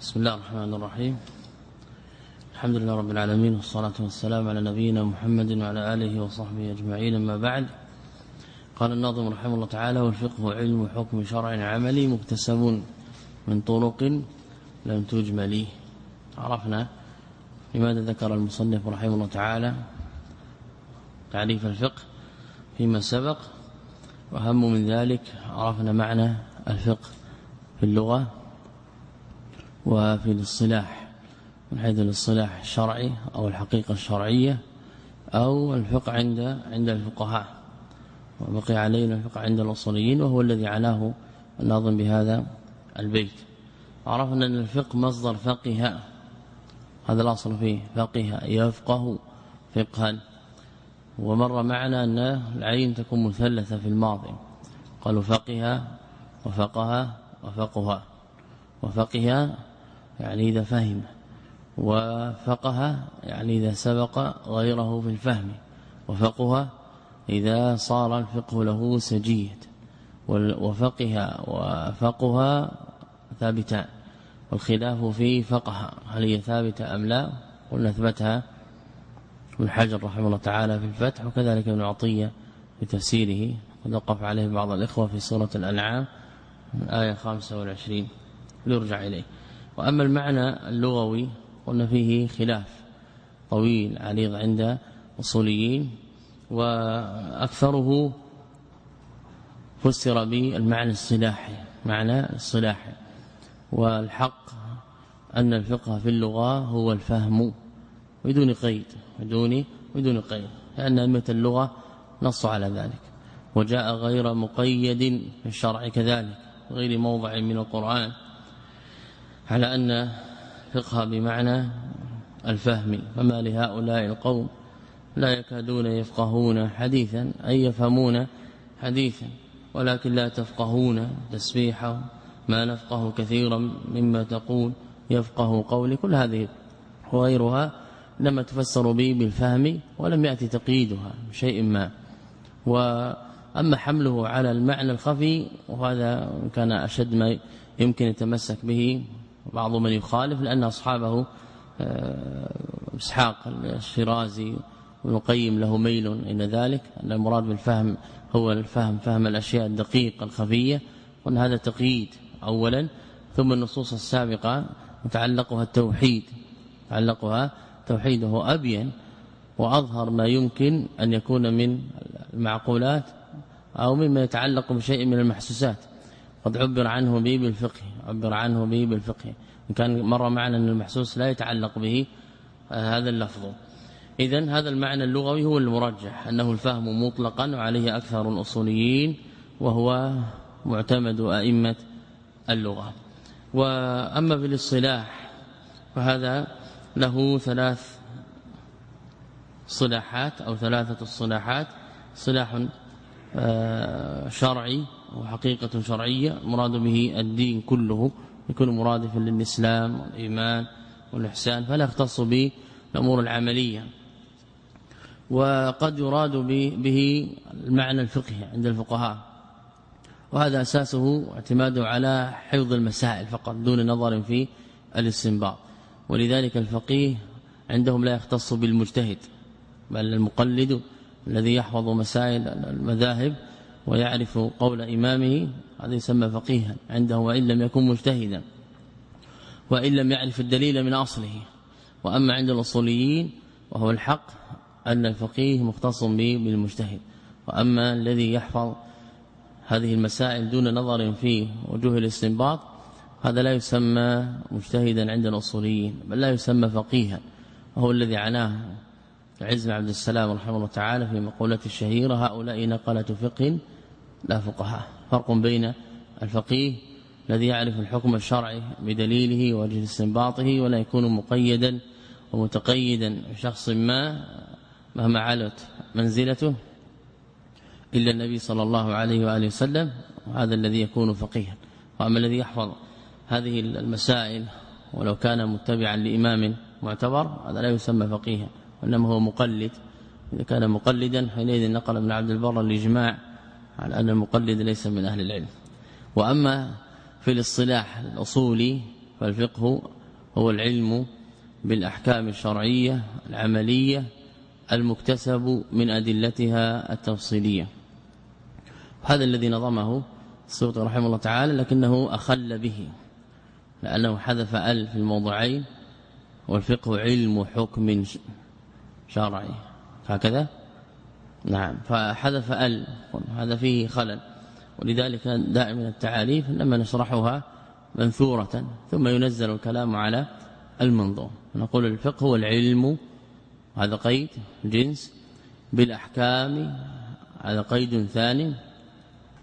بسم الله الرحمن الرحيم. الحمد لله رب العالمين والصلاة والسلام على نبينا محمد وعلى آله وصحبه أجمعين ما بعد. قال الناظم رحمه الله تعالى والفقه علم حكم شرع عملي مكتسب من طرق لم تجملي عرفنا لماذا ذكر المصنف رحمه الله تعالى تعريف الفقه فيما سبق. وهم من ذلك عرفنا معنى الفقه في اللغة. وفي الاصطلاح من حيث الاصطلاح الشرعي أو الحقيقة الشرعية أو الفقه عند عند الفقهاء. وبقي علينا الفقه عند الأصوليين وهو الذي عناه الناظم بهذا البيت. عرفنا أن الفقه مصدر فقه. هذا الأصل فيه فقه يفقه فقها. ومر معنا أن العين تكون مثلثة في الماضي. قالوا فقه وفقه وفقها. وفقه يعني إذا فهم وفقه يعني إذا سبق غيره في الفهم وفقه إذا صار الفقه له سجية وفقه وفقها ثابتان والخلاف في فقه هل هي ثابتة أم لا قلنا أثبتها ابن حجر رحمه الله تعالى في الفتح وكذلك ابن عطية في تفسيره وقف عليه بعض الإخوة في سورة الأنعام آية 25 ليرجع إليه وأما المعنى اللغوي قلنا فيه خلاف طويل عريض عند أصوليين وأكثره فسر بالمعنى الصلاحي معنى الصلاحي والحق أن الفقه في اللغة هو الفهم بدون قيد بدون بدون قيد لأن أئمة اللغة نصوا على ذلك. وجاء غير مقيد في الشرع كذلك غير موضع من القرآن. على أن فقه بمعنى الفهم فما لهؤلاء القوم لا يكادون يفقهون حديثا أي يفهمون حديثا ولكن لا تفقهون تسبيحه. ما نفقه كثيرا مما تقول يفقه قولي. كل هذه وغيرها لما تفسر به بالفهم ولم يأتي تقييدها بشيء ما. وأما حمله على المعنى الخفي وهذا كان أشد ما يمكن يتمسك به بعض من يخالف لأن أصحابه آه، إسحاق الشيرازي ونقيم له ميل إلى ذلك أن المراد بالفهم هو الفهم فهم الأشياء الدقيقة الخفية وأن هذا تقييد اولا ثم النصوص السابقة متعلقها التوحيد تعلقها توحيده أبين وأظهر ما يمكن أن يكون من المعقولات أو مما يتعلق بشيء من المحسوسات قد عبر عنه به بالفقه. عبر عنه به بالفقه. كان مر معنا أن المحسوس لا يتعلق به آه، هذا اللفظ. اذا هذا المعنى اللغوي هو المرجح أنه الفهم مطلقا وعليه أكثر الأصوليين وهو معتمد أئمة اللغة. وأما بالاصطلاح فهذا له ثلاث صلاحات أو ثلاثة الصلاحات صلاح آه، شرعي وحقيقة شرعية مراد به الدين كله يكون مرادفا للإسلام والإيمان والإحسان فلا يختص به الأمور العملية. وقد يراد به المعنى الفقهي عند الفقهاء. وهذا أساسه اعتماده على حفظ المسائل فقط دون نظر في الاستنباط. ولذلك الفقيه عندهم لا يختص بالمجتهد بل المقلد الذي يحفظ مسائل المذاهب ويعرف قول إمامه هذا يسمى فقيها عنده وإن لم يكن مجتهدا. وإن لم يعرف الدليل من أصله. وأما عند الأصوليين وهو الحق أن الفقيه مختص به بالمجتهد. وأما الذي يحفظ هذه المسائل دون نظر في وجوه الاستنباط هذا لا يسمى مجتهدا عند الأصوليين بل لا يسمى فقيها. وهو الذي عناه عز بن عبد السلام رحمه الله تعالى في مقولة الشهيرة هؤلاء نقلة فقه لا فقهاء. فرق بين الفقيه الذي يعرف الحكم الشرعي بدليله وجه استنباطه ولا يكون مقيدا ومتقيدا بشخص ما مهما علت منزلته إلا النبي صلى الله عليه وآله وسلم وهذا الذي يكون فقيها. وأما الذي يحفظ هذه المسائل ولو كان متبعا لإمام معتبر هذا لا يسمى فقيها وإنما هو مقلد. إذا كان مقلدا حينئذ نقل ابن عبد البر الإجماع على أن المقلد ليس من أهل العلم. وأما في الاصطلاح الأصولي فالفقه هو العلم بالأحكام الشرعية العملية المكتسب من أدلتها التفصيلية. هذا الذي نظمه السيوطي رحمه الله تعالى لكنه أخل به لأنه حذف ال في الموضعين والفقه علم حكم شرعي. هكذا؟ نعم. فحذف ال هذا فيه خلل. ولذلك دائما التعاليف لما نشرحها منثورة ثم ينزل الكلام على المنظوم. نقول الفقه هو العلم هذا قيد جنس. بالأحكام هذا قيد ثاني.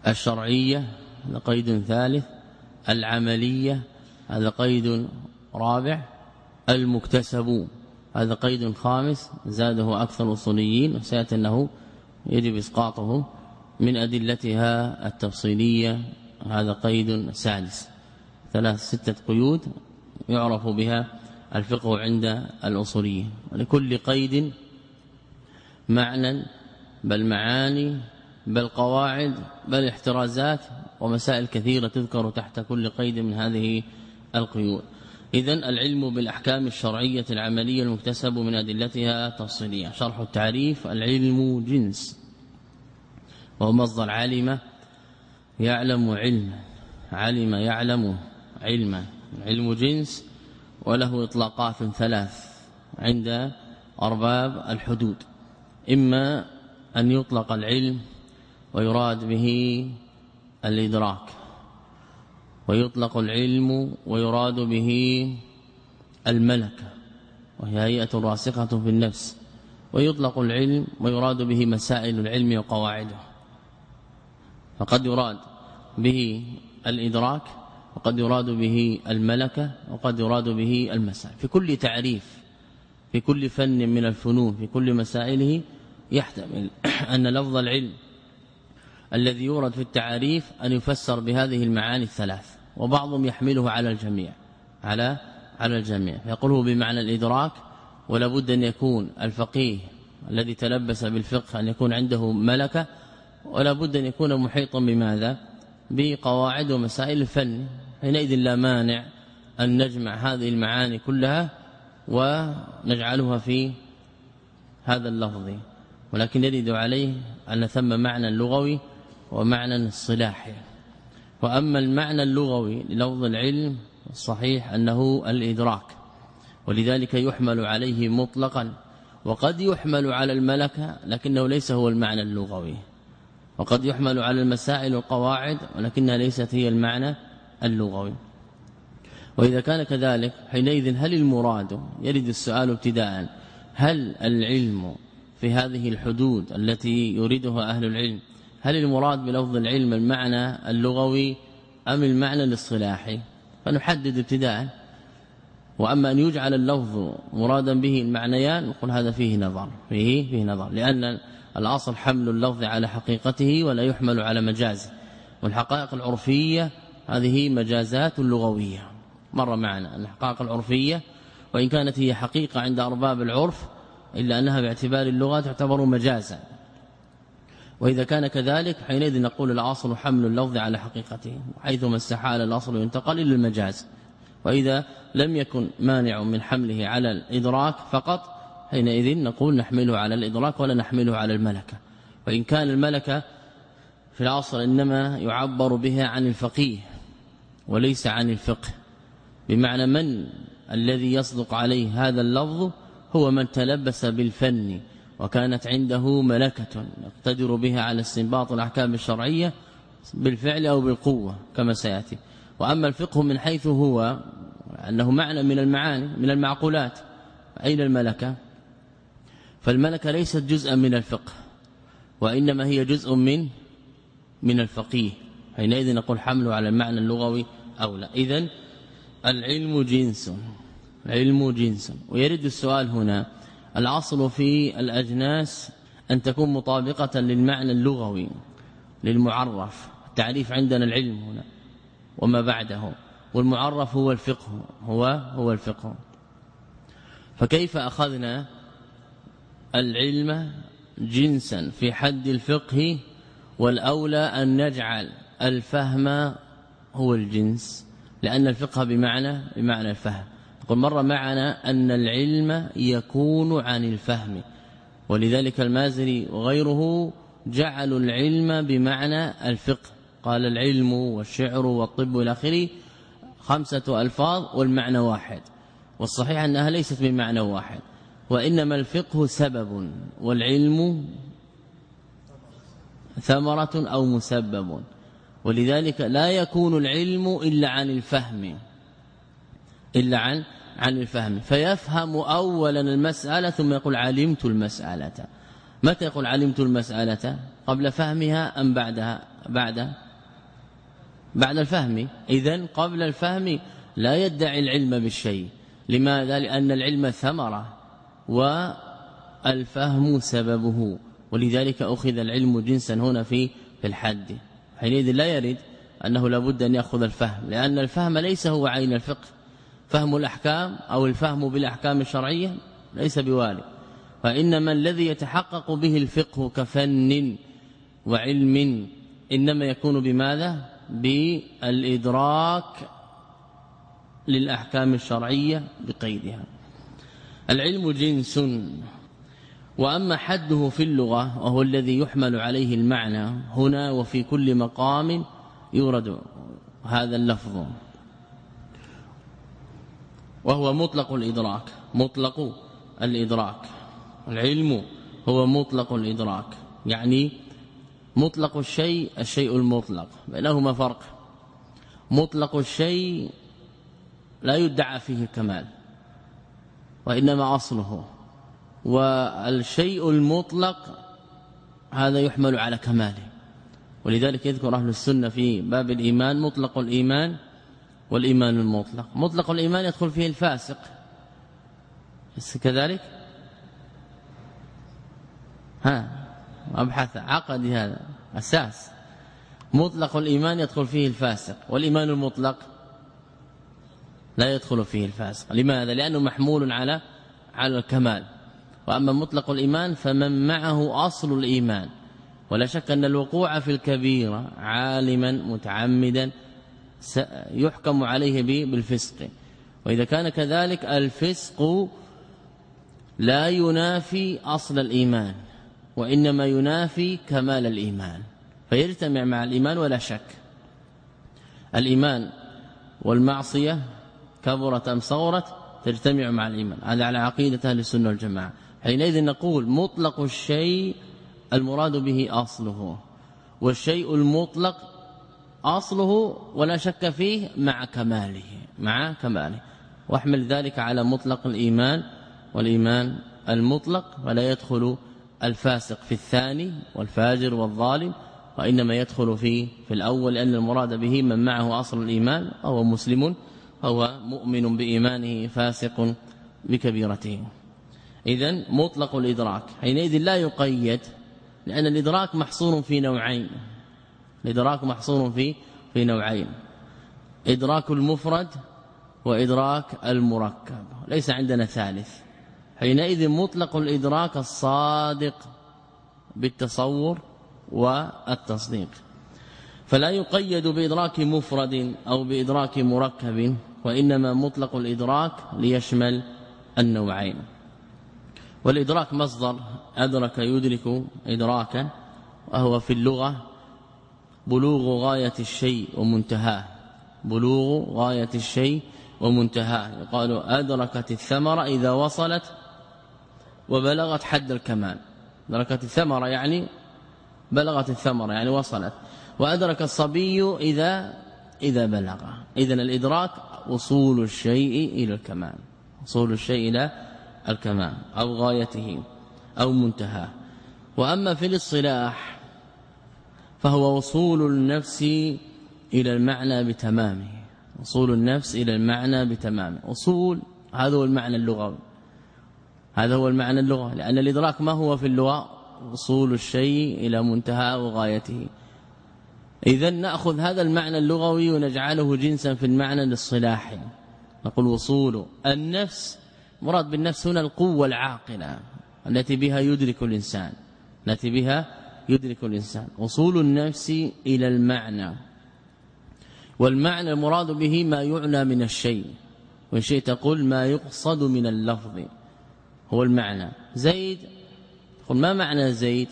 الشرعية هذا قيد ثالث. العملية هذا قيد رابع. المكتسب هذا قيد خامس. زاده أكثر الاصوليين وسيأتي أنه يجب إسقاطه من أدلتها التفصيلية هذا قيد سادس. ثلاث ستة قيود يعرف بها الفقه عند الاصوليين ولكل قيد معنى بل معاني بل قواعد بل احترازات ومسائل كثيرة تذكر تحت كل قيد من هذه القيود. اذا العلم بالأحكام الشرعية العملية المكتسب من أدلتها تفصيلية. شرح التعريف العلم جنس. وهو مصدر علم يعلم علما. علم يعلم علما. علم جنس وله إطلاقات ثلاث عند أرباب الحدود. إما أن يطلق العلم ويراد به الإدراك. ويطلق العلم ويراد به الملكه وهي هيئة راسخة في النفس. ويطلق العلم ويراد به مسائل العلم وقواعده. فقد يراد به الإدراك وقد يراد به الملكة وقد يراد به المسائل. في كل تعريف في كل فن من الفنون في كل مسائله يحتمل أن لفظ العلم الذي يورد في التعاريف أن يفسر بهذه المعاني الثلاث. وبعضهم يحمله على الجميع على على الجميع. فيقوله بمعنى الإدراك ولا بد أن يكون الفقيه الذي تلبس بالفقه أن يكون عنده ملكة ولا بد أن يكون محيطا بماذا؟ بقواعد ومسائل الفن. حينئذ لا مانع أن نجمع هذه المعاني كلها ونجعلها في هذا اللفظ. ولكن يرد عليه أن ثم معنى لغوي ومعنى صلاحي وأما المعنى اللغوي للفظ العلم الصحيح أنه الإدراك ولذلك يحمل عليه مطلقا وقد يحمل على الملكة لكنه ليس هو المعنى اللغوي وقد يحمل على المسائل والقواعد ولكنها ليست هي المعنى اللغوي. وإذا كان كذلك حينئذ هل المراد يرد السؤال ابتداء هل العلم في هذه الحدود التي يريدها أهل العلم هل المراد بلفظ العلم المعنى اللغوي أم المعنى الاصطلاحي؟ فنحدد ابتداء. وأما أن يجعل اللفظ مرادا به المعنيان نقول هذا فيه نظر فيه فيه نظر لأن الأصل حمل اللفظ على حقيقته ولا يحمل على مجازه. والحقائق العرفية هذه مجازات لغوية. مر معنا الحقائق العرفية وإن كانت هي حقيقة عند أرباب العرف إلا أنها باعتبار اللغة تعتبر مجازا. وإذا كان كذلك حينئذ نقول الاصل حمل اللفظ على حقيقته حيثما استحال الأصل ينتقل إلى المجاز. وإذا لم يكن مانع من حمله على الإدراك فقط حينئذ نقول نحمله على الإدراك ولا نحمله على الملكة. وإن كان الملكة في الاصل إنما يعبر بها عن الفقيه وليس عن الفقه. بمعنى من الذي يصدق عليه هذا اللفظ؟ هو من تلبس بالفن. وكانت عنده ملكة يقتدر بها على استنباط الأحكام الشرعية بالفعل أو بالقوة كما سيأتي. وأما الفقه من حيث هو أنه معنى من المعاني من المعقولات. أين الملكة؟ فالملكة ليست جزءا من الفقه وإنما هي جزء من من الفقيه. حينئذ نقول حمله على المعنى اللغوي اولى اذا العلم جنس العلم جنس. ويرد السؤال هنا الاصل في الأجناس أن تكون مطابقة للمعنى اللغوي للمعرف. التعريف عندنا العلم هنا وما بعده. والمعرف هو الفقه هو هو الفقه. فكيف أخذنا العلم جنسا في حد الفقه؟ والأولى أن نجعل الفهم هو الجنس لأن الفقه بمعنى بمعنى الفهم. قل مر معنا أن العلم يكون عن الفهم ولذلك المازري وغيره جعلوا العلم بمعنى الفقه. قال العلم والشعر والطب إلى آخره خمسة ألفاظ والمعنى واحد والصحيح أنها ليست بمعنى واحد وإنما الفقه سبب والعلم ثمرة أو مسبب ولذلك لا يكون العلم إلا عن الفهم. إلا عن عن الفهم. فيفهم اولا المسألة ثم يقول علمت المسألة. متى يقول علمت المسألة؟ قبل فهمها أم بعدها؟ بعد؟ بعد الفهم. اذا قبل الفهم لا يدعي العلم بالشيء. لماذا؟ لأن العلم ثمرة والفهم سببه. ولذلك أخذ العلم جنسا هنا في في الحد. حينئذ لا يرد أنه لابد أن يأخذ الفهم. لأن الفهم ليس هو عين الفقه. فهم الأحكام أو الفهم بالأحكام الشرعية ليس بوارد. فإنما الذي يتحقق به الفقه كفن وعلم إنما يكون بماذا؟ بالإدراك للأحكام الشرعية بقيدها. العلم جنس وأما حده في اللغة وهو الذي يحمل عليه المعنى هنا وفي كل مقام يورد هذا اللفظ. وهو مطلق الإدراك مطلق الإدراك. العلم هو مطلق الإدراك. يعني مطلق الشيء الشيء المطلق بينهما فرق. مطلق الشيء لا يدعى فيه كمال وإنما أصله. والشيء المطلق هذا يحمل على كماله. ولذلك يذكر أهل السنة في باب الإيمان مطلق الإيمان والإيمان المطلق. مطلق الإيمان يدخل فيه الفاسق. بس كذلك؟ ها أبحث عقدي هذا. أساس. مطلق الإيمان يدخل فيه الفاسق. والإيمان المطلق لا يدخل فيه الفاسق. لماذا؟ لأنه محمول على على الكمال. وأما مطلق الإيمان فمن معه أصل الإيمان. ولا شك أن الوقوع في الكبيرة عالما متعمدا يحكم عليه بالفسق. وإذا كان كذلك الفسق لا ينافي أصل الإيمان وإنما ينافي كمال الإيمان. فيجتمع مع الإيمان ولا شك. الإيمان والمعصية كبرت أم صغرت تجتمع مع الإيمان. هذا على عقيدة أهل السنة والجماعة. حينئذ نقول مطلق الشيء المراد به أصله والشيء المطلق أصله ولا شك فيه مع كماله مع كماله. واحمل ذلك على مطلق الإيمان والإيمان المطلق ولا يدخل الفاسق في الثاني والفاجر والظالم وإنما يدخل في في الأول لأن المراد به من معه أصل الإيمان وهو مسلم هو مؤمن بإيمانه فاسق بكبيرته. اذا مطلق الإدراك. حينئذ لا يقيد لأن الإدراك محصور في نوعين. الادراك محصور في في نوعين. إدراك المفرد وإدراك المركب. ليس عندنا ثالث. حينئذ مطلق الإدراك الصادق بالتصور والتصديق. فلا يقيد بإدراك مفرد أو بإدراك مركب وإنما مطلق الإدراك ليشمل النوعين. والإدراك مصدر أدرك يدرك إدراكا وهو في اللغة بلوغ غاية الشيء ومنتهاه. بلوغ غاية الشيء ومنتهاه. يقال أدركت الثمرة إذا وصلت وبلغت حد الكمال. أدركت الثمرة يعني بلغت الثمرة يعني وصلت. وأدرك الصبي إذا إذا بلغ. إذا الإدراك وصول الشيء إلى الكمال. وصول الشيء إلى الكمال أو غايته أو منتهاه. وأما في الاصطلاح فهو وصول النفس إلى المعنى بتمامه. وصول النفس إلى المعنى بتمامه. وصول هذا هو المعنى اللغوي. هذا هو المعنى اللغوي لأن الإدراك ما هو في اللغة؟ وصول الشيء إلى منتهى وغايته. اذا نأخذ هذا المعنى اللغوي ونجعله جنسا في المعنى الاصطلاحي. نقول وصول النفس مراد بالنفس هنا القوة العاقلة التي بها يدرك الإنسان التي بها يدرك الإنسان. وصول النفس إلى المعنى. والمعنى المراد به ما يعنى من الشيء. وان شئت تقول ما يقصد من اللفظ. هو المعنى. زيد قل ما معنى زيد؟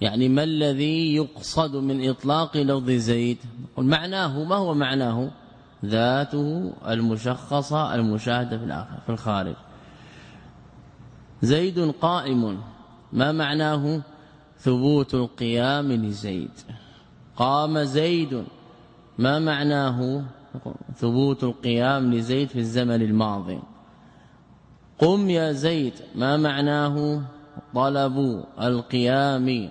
يعني ما الذي يقصد من إطلاق لفظ زيد؟ قل معناه ما هو معناه؟ ذاته المشخصة المشاهدة في الآخر في الخارج. زيد قائم. ما معناه؟ ثبوت القيام لزيد. قام زيد ما معناه؟ ثبوت القيام لزيد في الزمن الماضي. قم يا زيد ما معناه؟ طلب القيام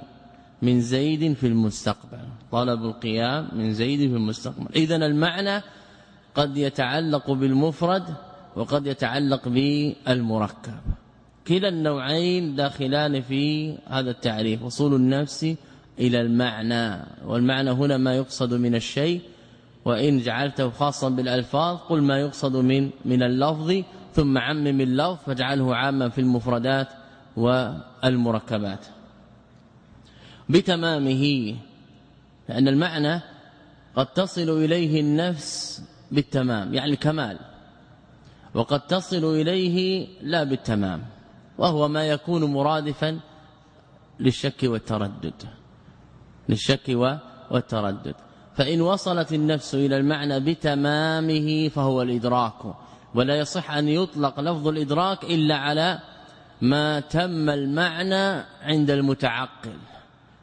من زيد في المستقبل. طلب القيام من زيد في المستقبل. اذا المعنى قد يتعلق بالمفرد وقد يتعلق بالمركب. كلا النوعين داخلان في هذا التعريف وصول النفس إلى المعنى والمعنى هنا ما يقصد من الشيء وإن جعلته خاصا بالألفاظ قل ما يقصد من من اللفظ ثم عمم اللفظ فاجعله عاما في المفردات والمركبات. بتمامه لأن المعنى قد تصل إليه النفس بالتمام يعني كمال وقد تصل إليه لا بالتمام. وهو ما يكون مرادفا للشك والتردد. للشك والتردد. فإن وصلت النفس إلى المعنى بتمامه فهو الإدراك. ولا يصح أن يطلق لفظ الإدراك إلا على ما تم المعنى عند المتعقل.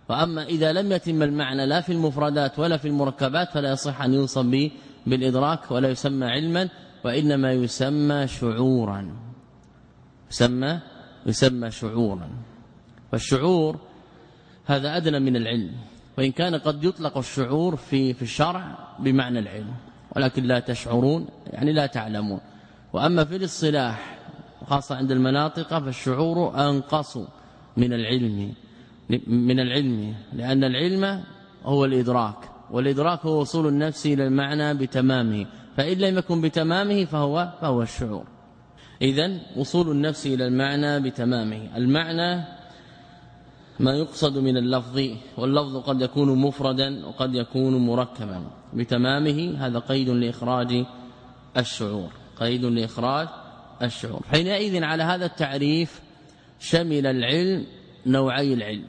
وأما إذا لم يتم المعنى لا في المفردات ولا في المركبات فلا يصح أن يوصف به بالإدراك ولا يسمى علما وإنما يسمى شعورا. يسمى يسمى شعورا. والشعور هذا أدنى من العلم وإن كان قد يطلق الشعور في في الشرع بمعنى العلم ولكن لا تشعرون يعني لا تعلمون. وأما في الاصطلاح خاصة عند المناطق فالشعور أنقص من العلم من العلم لأن العلم هو الإدراك والإدراك هو وصول النفس إلى المعنى بتمامه. فإن لم يكن بتمامه فهو فهو الشعور. اذا وصول النفس إلى المعنى بتمامه. المعنى ما يقصد من اللفظ واللفظ قد يكون مفردا وقد يكون مركبا. بتمامه هذا قيد لإخراج الشعور. قيد لإخراج الشعور. حينئذ على هذا التعريف شمل العلم نوعي العلم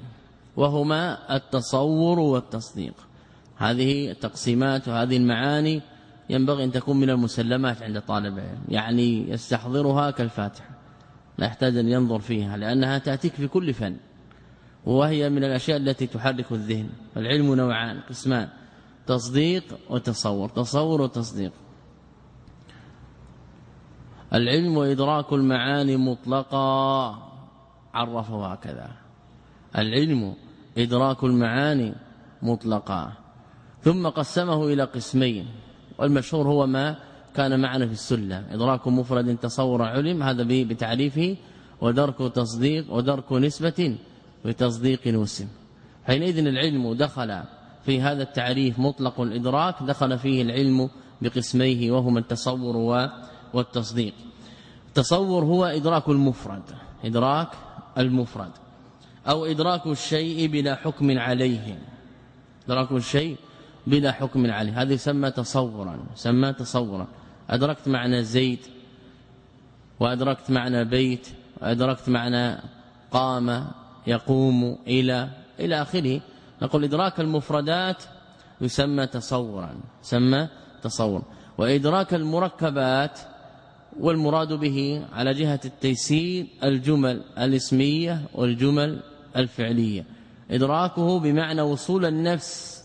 وهما التصور والتصديق. هذه التقسيمات وهذه المعاني ينبغي أن تكون من المسلمات عند طالب العلم يعني يستحضرها كالفاتحة. لا يحتاج أن ينظر فيها لأنها تأتيك في كل فن. وهي من الأشياء التي تحرك الذهن. العلم نوعان قسمان تصديق وتصور. تصور وتصديق. العلم وإدراك المعاني مطلقا. عرفه هكذا. العلم إدراك المعاني مطلقا. ثم قسمه إلى قسمين والمشهور هو ما كان معنا في السلة. إدراك مفرد تصور علم هذا بتعريفه ودرك تصديق ودرك نسبة بتصديق وسم حينئذ العلم دخل في هذا التعريف مطلق الإدراك دخل فيه العلم بقسميه وهما التصور والتصديق. التصور هو إدراك المفرد إدراك المفرد أو إدراك الشيء بلا حكم عليه. إدراك الشيء بلا حكم عليه. هذا يسمى تصورا يسمى تصورا. أدركت معنى زيد وأدركت معنى بيت وأدركت معنى قام يقوم إلى إلى آخره. نقول إدراك المفردات يسمى تصورا يسمى تصور. وإدراك المركبات والمراد به على جهة التيسير الجمل الاسمية والجمل الفعلية. إدراكه بمعنى وصول النفس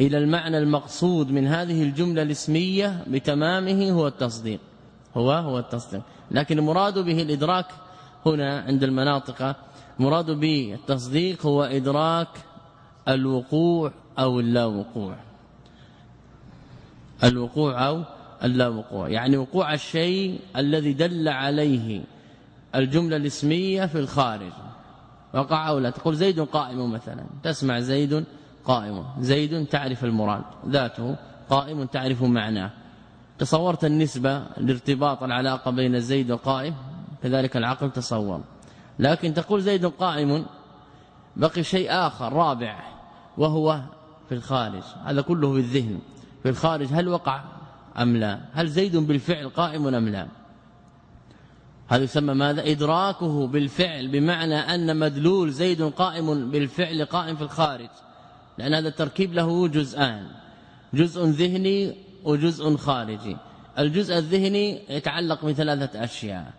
إلى المعنى المقصود من هذه الجملة الاسمية بتمامه هو التصديق. هو هو التصديق. لكن المراد به الإدراك هنا عند المناطق مراد به التصديق هو إدراك الوقوع أو اللا وقوع الوقوع أو اللا وقوع يعني وقوع الشيء الذي دل عليه الجملة الاسمية في الخارج. وقع أو لا. تقول زيد قائم مثلا. تسمع زيد قائم. زيد تعرف المراد ذاته قائم تعرف معناه. تصورت النسبة لارتباط العلاقة بين زيد وقائم كذلك العقل تصور. لكن تقول زيد قائم بقي شيء آخر رابع وهو في الخارج. هذا كله في الذهن. في الخارج هل وقع أم لا؟ هل زيد بالفعل قائم أم لا؟ هذا يسمى ماذا؟ إدراكه بالفعل بمعنى أن مدلول زيد قائم بالفعل قائم في الخارج. لأن هذا التركيب له جزءان جزء ذهني وجزء خارجي. الجزء الذهني يتعلق بثلاثة أشياء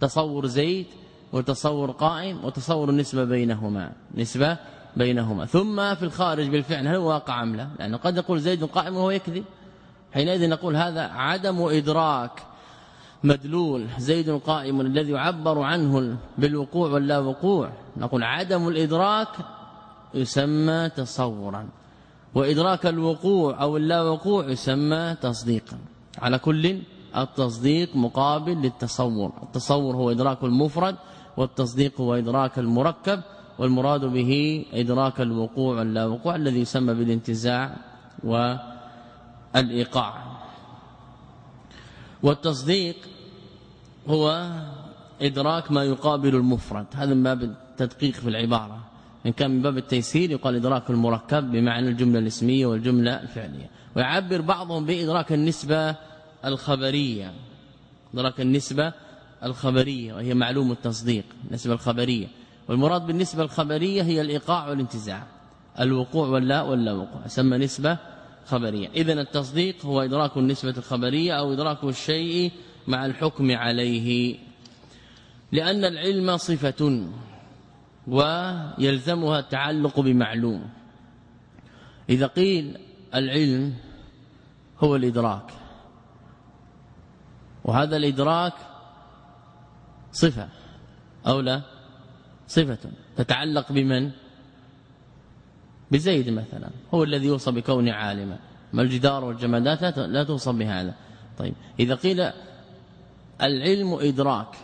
تصور زيد وتصور قائم وتصور النسبة بينهما نسبة بينهما. ثم في الخارج بالفعل هل واقع أم لا؟ لأنه قد يقول زيد قائم وهو يكذب. حينئذ نقول هذا عدم إدراك مدلول زيد قائم الذي يعبر عنه بالوقوع واللا وقوع. نقول عدم الإدراك يسمى تصورا. وإدراك الوقوع أو اللا وقوع يسمى تصديقا. على كل التصديق مقابل للتصور. التصور هو إدراك المفرد والتصديق هو إدراك المركب والمراد به إدراك الوقوع واللا وقوع الذي يسمى بالانتزاع والإيقاع. والتصديق هو إدراك ما يقابل المفرد. هذا من باب التدقيق في العبارة. إن كان من باب التيسير يقال إدراك المركب بمعنى الجملة الاسمية والجملة الفعلية. ويعبر بعضهم بإدراك النسبة الخبرية. إدراك النسبة الخبرية وهي معلوم التصديق النسبة الخبرية. والمراد بالنسبة الخبرية هي الإيقاع والانتزاع الوقوع واللا ولا وقوع يسمى نسبة خبرية. اذا التصديق هو إدراك النسبة الخبرية أو إدراك الشيء مع الحكم عليه. لأن العلم صفة. ويلزمها التعلق بمعلوم. إذا قيل العلم هو الإدراك وهذا الإدراك صفة أو لا؟ صفة. تتعلق بمن؟ بزيد مثلا هو الذي يوصى بكونه عالما. ما الجدار والجمادات لا توصى بهذا. طيب إذا قيل العلم إدراك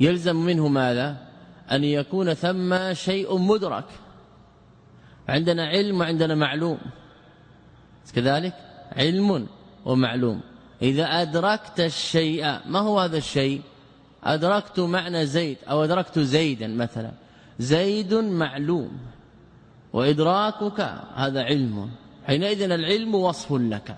يلزم منه ماذا؟ أن يكون ثم شيء مدرك. عندنا علم وعندنا معلوم. كذلك علم ومعلوم. إذا أدركت الشيء ما هو هذا الشيء؟ أدركت معنى زيد أو أدركت زيدا مثلا. زيد معلوم. وإدراكك هذا علم. حينئذ العلم وصف لك.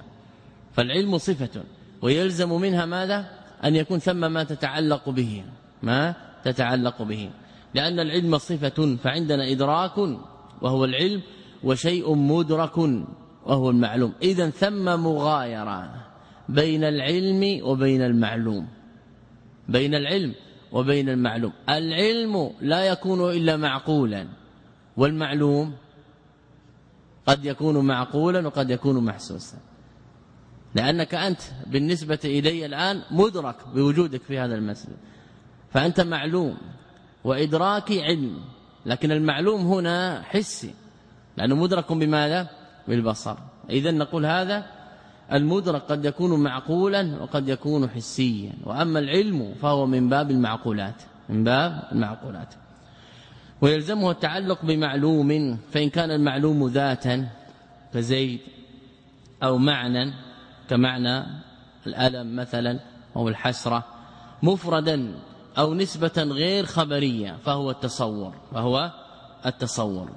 فالعلم صفة. ويلزم منها ماذا؟ أن يكون ثم ما تتعلق به. ما تتعلق به. لأن العلم صفة فعندنا إدراك وهو العلم وشيء مدرك وهو المعلوم. إذا ثم مغايرة بين العلم وبين المعلوم. بين العلم وبين المعلوم. العلم لا يكون إلا معقولا والمعلوم قد يكون معقولا وقد يكون محسوسا. لأنك أنت بالنسبة إلي الآن مدرك بوجودك في هذا المسجد. فأنت معلوم. وادراكي علم. لكن المعلوم هنا حسي. لأنه مدرك بماذا؟ بالبصر. اذا نقول هذا المدرك قد يكون معقولا وقد يكون حسيا. وأما العلم فهو من باب المعقولات. من باب المعقولات. ويلزمه التعلق بمعلوم فإن كان المعلوم ذاتا كزيد أو معنى كمعنى الألم مثلا أو الحسرة مفردا أو نسبة غير خبرية فهو التصور فهو التصور.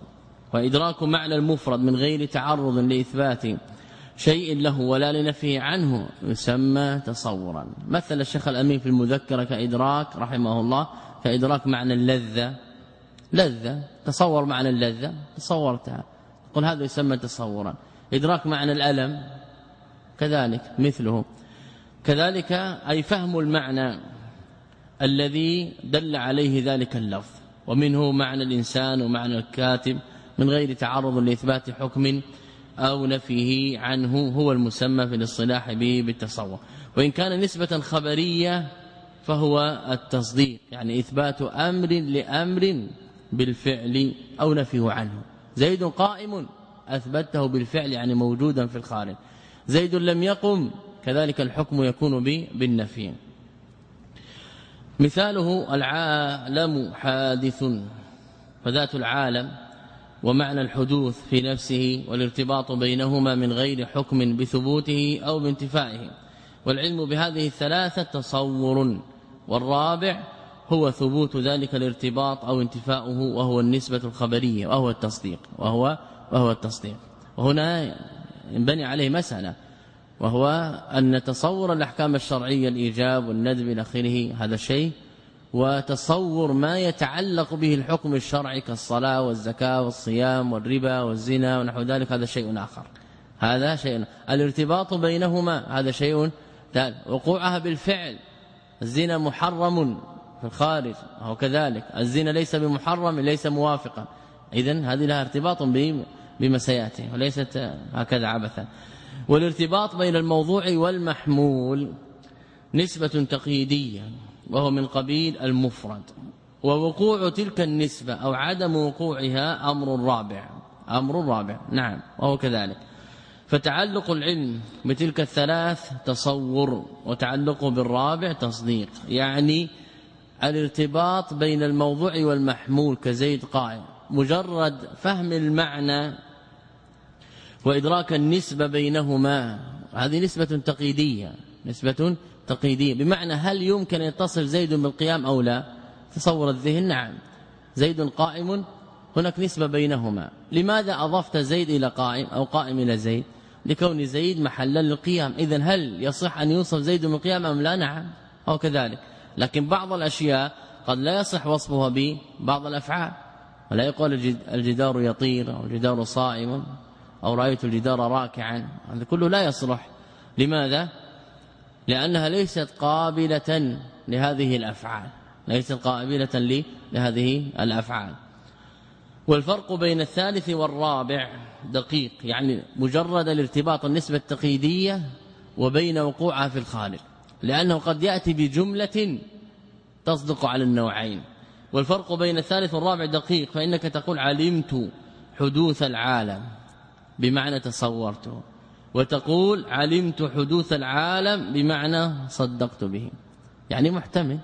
وإدراك معنى المفرد من غير تعرض لإثبات شيء له ولا لنفيه عنه يسمى تصورا. مثل الشيخ الأمين في المذكرة كإدراك رحمه الله كإدراك معنى اللذة. لذة تصور معنى اللذة تصورتها. قل هذا يسمى تصورا. إدراك معنى الألم كذلك مثله. كذلك أي فهم المعنى الذي دل عليه ذلك اللفظ ومنه معنى الإنسان ومعنى الكاتب من غير تعرض لإثبات حكم أو نفيه عنه هو المسمى في الاصطلاح به بالتصور وإن كان نسبة خبرية فهو التصديق يعني إثبات أمر لأمر بالفعل أو نفيه عنه. زيد قائم أثبته بالفعل يعني موجودا في الخارج. زيد لم يقم كذلك الحكم يكون بالنفي. مثاله العالم حادث فذات العالم ومعنى الحدوث في نفسه والارتباط بينهما من غير حكم بثبوته أو بانتفائه. والعلم بهذه الثلاثة تصور والرابع هو ثبوت ذلك الارتباط أو انتفاؤه وهو النسبة الخبرية وهو التصديق وهو وهو التصديق. وهنا ينبني عليه مسألة. وهو أن تصور الأحكام الشرعية الإيجاب والندب إلى آخره هذا شيء. وتصور ما يتعلق به الحكم الشرعي كالصلاة والزكاة والصيام والربا والزنا ونحو ذلك هذا شيء آخر. هذا شيء. الارتباط بينهما هذا شيء ثالث وقوعها بالفعل. الزنا محرم في الخارج وهو كذلك. الزنا ليس بمحرم ليس موافقا. اذا هذه لها ارتباط بما سياتي وليست هكذا عبثا. والارتباط بين الموضوع والمحمول نسبة تقييدية وهو من قبيل المفرد. ووقوع تلك النسبة أو عدم وقوعها أمر رابع. أمر رابع نعم وهو كذلك. فتعلق العلم بتلك الثلاث تصور وتعلقه بالرابع تصديق. يعني الارتباط بين الموضوع والمحمول كزيد قائم مجرد فهم المعنى وإدراك النسبة بينهما. هذه نسبة تقييدية نسبة تقييدية. بمعنى هل يمكن أن يتصل زيد بالقيام أو لا؟ تصور الذهن نعم. زيد قائم هناك نسبة بينهما. لماذا أضفت زيد إلى قائم أو قائم إلى زيد؟ لكون زيد محلا للقيام. اذا هل يصح أن يوصف زيد بالقيام أم لا؟ نعم أو كذلك. لكن بعض الأشياء قد لا يصح وصفها ببعض الأفعال. ولا يقول الجدار يطير أو الجدار صائم. أو رأيت الجدار راكعا. هذا كله لا يصلح. لماذا؟ لأنها ليست قابلة لهذه الأفعال. ليست قابلة لهذه الأفعال. والفرق بين الثالث والرابع دقيق يعني مجرد الارتباط النسبة التقييدية وبين وقوعها في الخالق. لأنه قد يأتي بجملة تصدق على النوعين. والفرق بين الثالث والرابع دقيق فإنك تقول علمت حدوث العالم. بمعنى تصورته وتقول علمت حدوث العالم بمعنى صدقت به. يعني محتمل.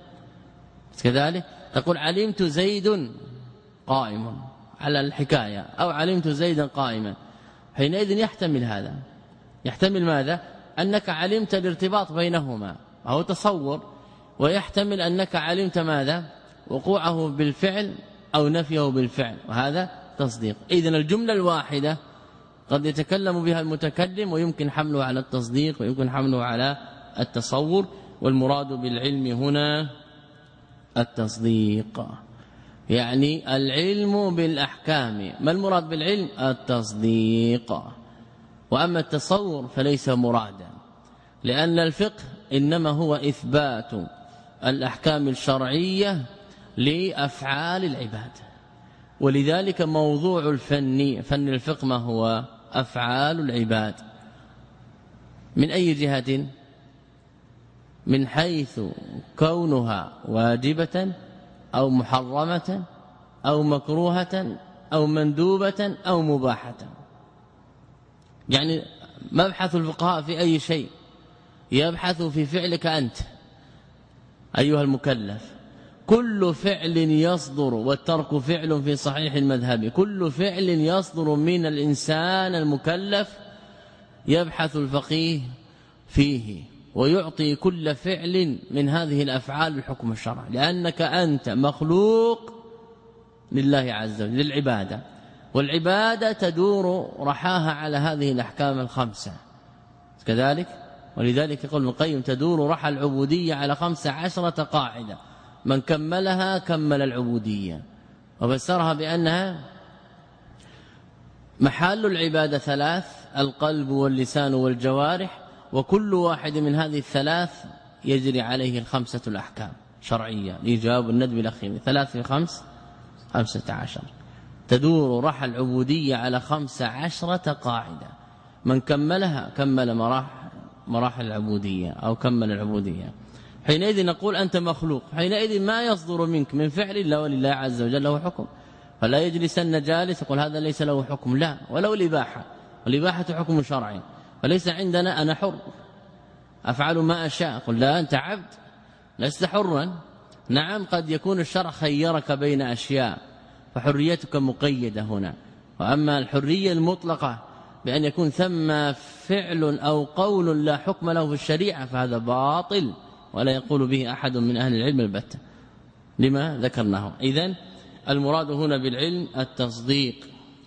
كذلك تقول علمت زيد قائم على الحكاية أو علمت زيدا قائما. حينئذ يحتمل هذا. يحتمل ماذا؟ أنك علمت الارتباط بينهما أو تصور. ويحتمل أنك علمت ماذا؟ وقوعه بالفعل أو نفيه بالفعل وهذا تصديق. اذا الجملة الواحدة قد يتكلم بها المتكلم ويمكن حمله على التصديق ويمكن حمله على التصور والمراد بالعلم هنا التصديق. يعني العلم بالأحكام. ما المراد بالعلم؟ التصديق. وأما التصور فليس مرادا لأن الفقه إنما هو إثبات الأحكام الشرعية لأفعال العباد. ولذلك موضوع الفن فن الفقه ما هو؟ أفعال العباد. من أي جهة؟ من حيث كونها واجبة أو محرمة أو مكروهة أو مندوبة أو مباحة. يعني مبحث الفقهاء في أي شيء يبحث في فعلك أنت أيها المكلف. كل فعل يصدر والترك فعل في صحيح المذهب. كل فعل يصدر من الإنسان المكلف يبحث الفقيه فيه ويعطي كل فعل من هذه الأفعال الحكم الشرعي. لأنك أنت مخلوق لله عز وجل للعبادة. والعبادة تدور رحاها على هذه الأحكام الخمسة. كذلك؟ ولذلك يقول ابن القيم تدور رحى العبودية على خمس عشرة قاعدة. من كملها كمل العبودية. وفسرها بأنها محل العبادة ثلاث القلب واللسان والجوارح وكل واحد من هذه الثلاث يجري عليه الخمسة الأحكام شرعية. الإيجاب والندب الأخير ثلاث في خمس خمسة عشر. تدور رحى العبودية على خمس عشرة قاعدة. من كملها كمل مراحل مراحل العبودية أو كمل العبودية. حينئذ نقول أنت مخلوق. حينئذ ما يصدر منك من فعل الله ولله عز وجل له حكم. فلا يجلسن جالس يقول هذا ليس له حكم. لا ولو الإباحة. والإباحة حكم شرعي. فليس عندنا أنا حر. أفعل ما أشاء. قل لا أنت عبد. لست حرا. نعم قد يكون الشرع خيرك بين أشياء فحريتك مقيدة هنا. وأما الحرية المطلقة بأن يكون ثم فعل أو قول لا حكم له في الشريعة فهذا باطل. ولا يقول به أحد من أهل العلم البتة. لما ذكرناه. إذن المراد هنا بالعلم التصديق.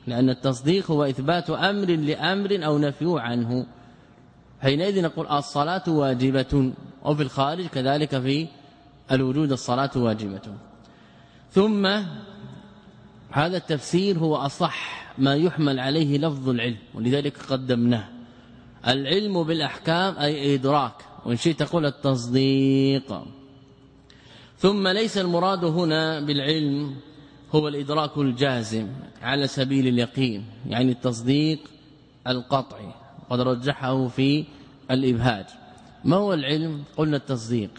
لأن التصديق هو إثبات أمر لأمر أو نفيه عنه. حينئذ نقول الصلاة واجبة. وفي الخارج كذلك في الوجود الصلاة واجبة. ثم هذا التفسير هو أصح ما يحمل عليه لفظ العلم. ولذلك قدمناه. العلم بالأحكام أي إدراك. وإن شئت تقول التصديق. ثم ليس المراد هنا بالعلم هو الإدراك الجازم على سبيل اليقين يعني التصديق القطعي قد رجحه في الإبهاج. ما هو العلم؟ قلنا التصديق.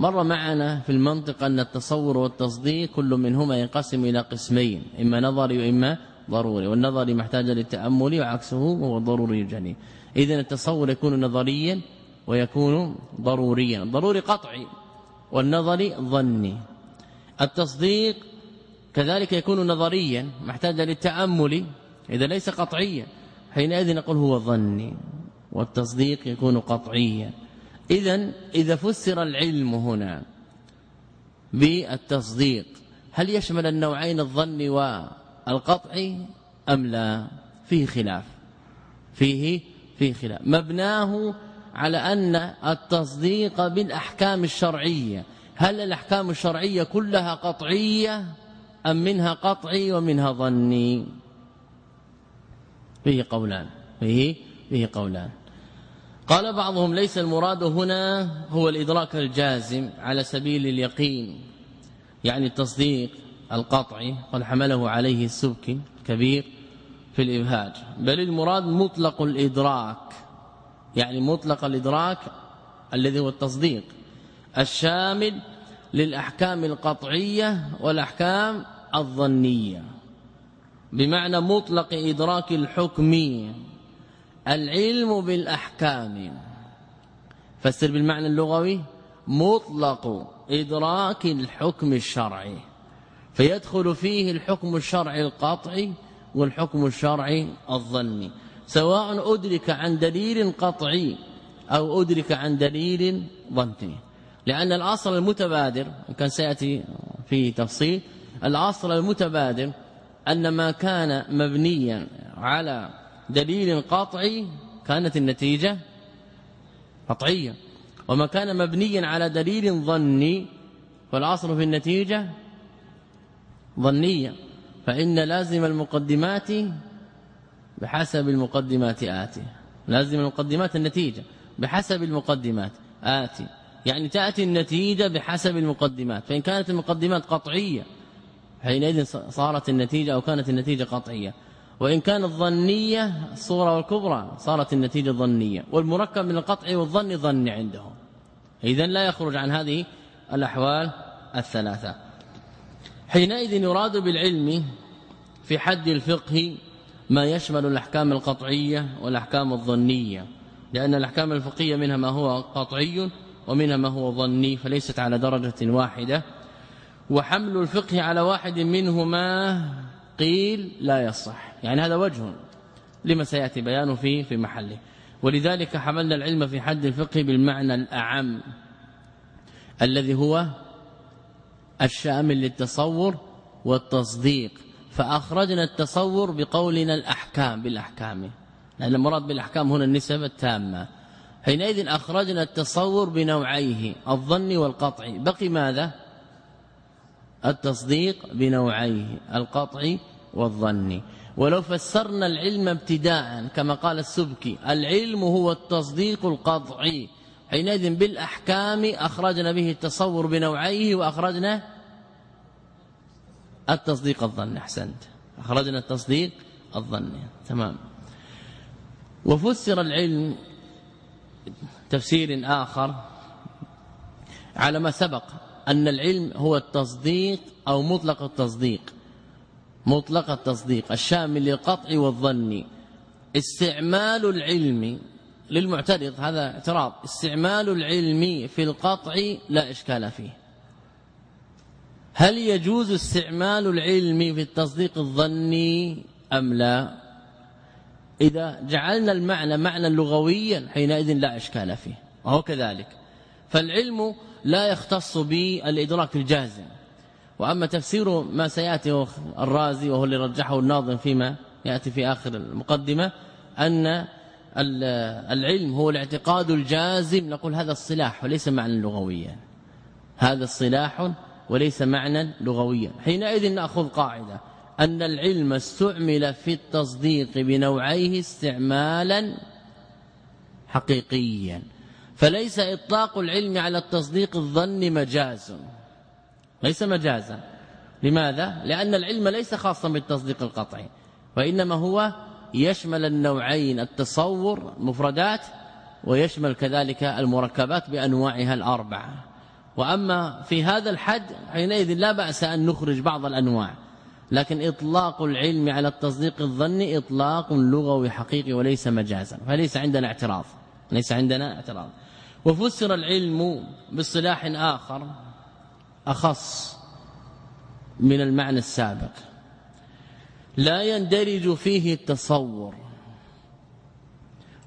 مر معنا في المنطق أن التصور والتصديق كل منهما ينقسم إلى قسمين إما نظري وإما ضروري والنظري محتاج للتأمل وعكسه هو ضروري الجنين إذا التصور يكون نظريا ويكون ضروريا. ضروري قطعي والنظري ظني. التصديق كذلك يكون نظريا محتاج للتأمل إذا ليس قطعيا. حينئذ نقول هو ظني والتصديق يكون قطعيا. اذا إذا فسر العلم هنا بالتصديق هل يشمل النوعين الظن والقطعي أم لا؟ فيه خلاف. فيه فيه خلاف. مبناه على أن التصديق بالأحكام الشرعية. هل الأحكام الشرعية كلها قطعية أم منها قطعي ومنها ظني؟ فيه قولان. فيه فيه قولان. قال بعضهم ليس المراد هنا هو الإدراك الجازم على سبيل اليقين. يعني التصديق القطعي قد حمله عليه السبكي كبير في الإبهاج. بل المراد مطلق الإدراك. يعني مطلق الإدراك الذي هو التصديق الشامل للأحكام القطعية والأحكام الظنية. بمعنى مطلق إدراك الحكم العلم بالأحكام. فسر بالمعنى اللغوي مطلق إدراك الحكم الشرعي. فيدخل فيه الحكم الشرعي القطعي والحكم الشرعي الظني. سواء أدرك عن دليل قطعي أو أدرك عن دليل ظني. لأن الأصل المتبادر كان سيأتي في تفصيل الأصل المتبادر أن ما كان مبنيا على دليل قطعي كانت النتيجة قطعية. وما كان مبنيا على دليل ظني فالأصل في النتيجة ظنية. فإن لازم المقدمات بحسب المقدمات آتي. لازم المقدمات النتيجة. بحسب المقدمات آتي. يعني تأتي النتيجة بحسب المقدمات. فإن كانت المقدمات قطعية حينئذ صارت النتيجة أو كانت النتيجة قطعية. وإن كانت ظنية الصورة والكبرى صارت النتيجة ظنية. والمركب من القطع والظن ظن عندهم. إذا لا يخرج عن هذه الأحوال الثلاثة. حينئذ يراد بالعلم في حد الفقه ما يشمل الأحكام القطعية والأحكام الظنية لأن الأحكام الفقهية منها ما هو قطعي ومنها ما هو ظني فليست على درجة واحدة. وحمل الفقه على واحد منهما قيل لا يصح يعني هذا وجه لما سيأتي بيانه فيه في محله. ولذلك حملنا العلم في حد الفقه بالمعنى الأعم الذي هو الشامل للتصور والتصديق. فأخرجنا التصور بقولنا الأحكام بالأحكام. لأن المراد بالأحكام هنا النسب التامة. حينئذ أخرجنا التصور بنوعيه الظن والقطعي بقي ماذا؟ التصديق بنوعيه القطعي والظني ولو فسرنا العلم ابتداء كما قال السبكي العلم هو التصديق القطعي حينئذ بالأحكام أخرجنا به التصور بنوعيه وأخرجنا التصديق الظني أحسنت. أخرجنا التصديق الظني تمام. وفسر العلم تفسير آخر على ما سبق أن العلم هو التصديق أو مطلق التصديق. مطلق التصديق الشامل للقطع والظن. استعمال العلم للمعترض هذا اعتراض. استعمال العلم في القطع لا إشكال فيه. هل يجوز استعمال العلم في التصديق الظني أم لا؟ إذا جعلنا المعنى معنى لغويا حينئذ لا إشكال فيه وهو كذلك. فالعلم لا يختص بالإدراك الجازم. وأما تفسير ما سيأتي الرازي وهو اللي رجحه الناظم فيما يأتي في آخر المقدمة أن العلم هو الاعتقاد الجازم نقول هذا الصلاح وليس معنى لغويا. هذا الصلاح وليس معنى لغويا. حينئذ نأخذ قاعدة. أن العلم استعمل في التصديق بنوعيه استعمالا حقيقيا. فليس إطلاق العلم على التصديق الظني مجاز. ليس مجازا. لماذا؟ لأن العلم ليس خاصا بالتصديق القطعي. وإنما هو يشمل النوعين التصور مفردات ويشمل كذلك المركبات بأنواعها الأربعة. وأما في هذا الحد حينئذ لا بأس أن نخرج بعض الأنواع لكن إطلاق العلم على التصديق الظني إطلاق لغوي حقيقي وليس مجازا فليس عندنا اعتراض ليس عندنا اعتراض. وفسر العلم باصطلاح آخر أخص من المعنى السابق لا يندرج فيه التصور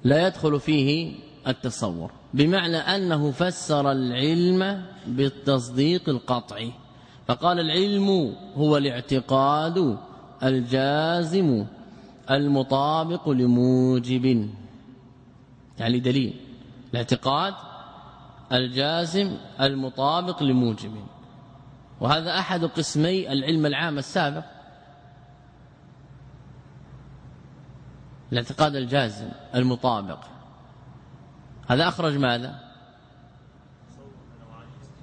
لا يدخل فيه التصور. بمعنى أنه فسر العلم بالتصديق القطعي. فقال العلم هو الاعتقاد الجازم المطابق لموجب. يعني دليل. الاعتقاد الجازم المطابق لموجب. وهذا أحد قسمي العلم العام السابق. الاعتقاد الجازم المطابق. هذا أخرج ماذا؟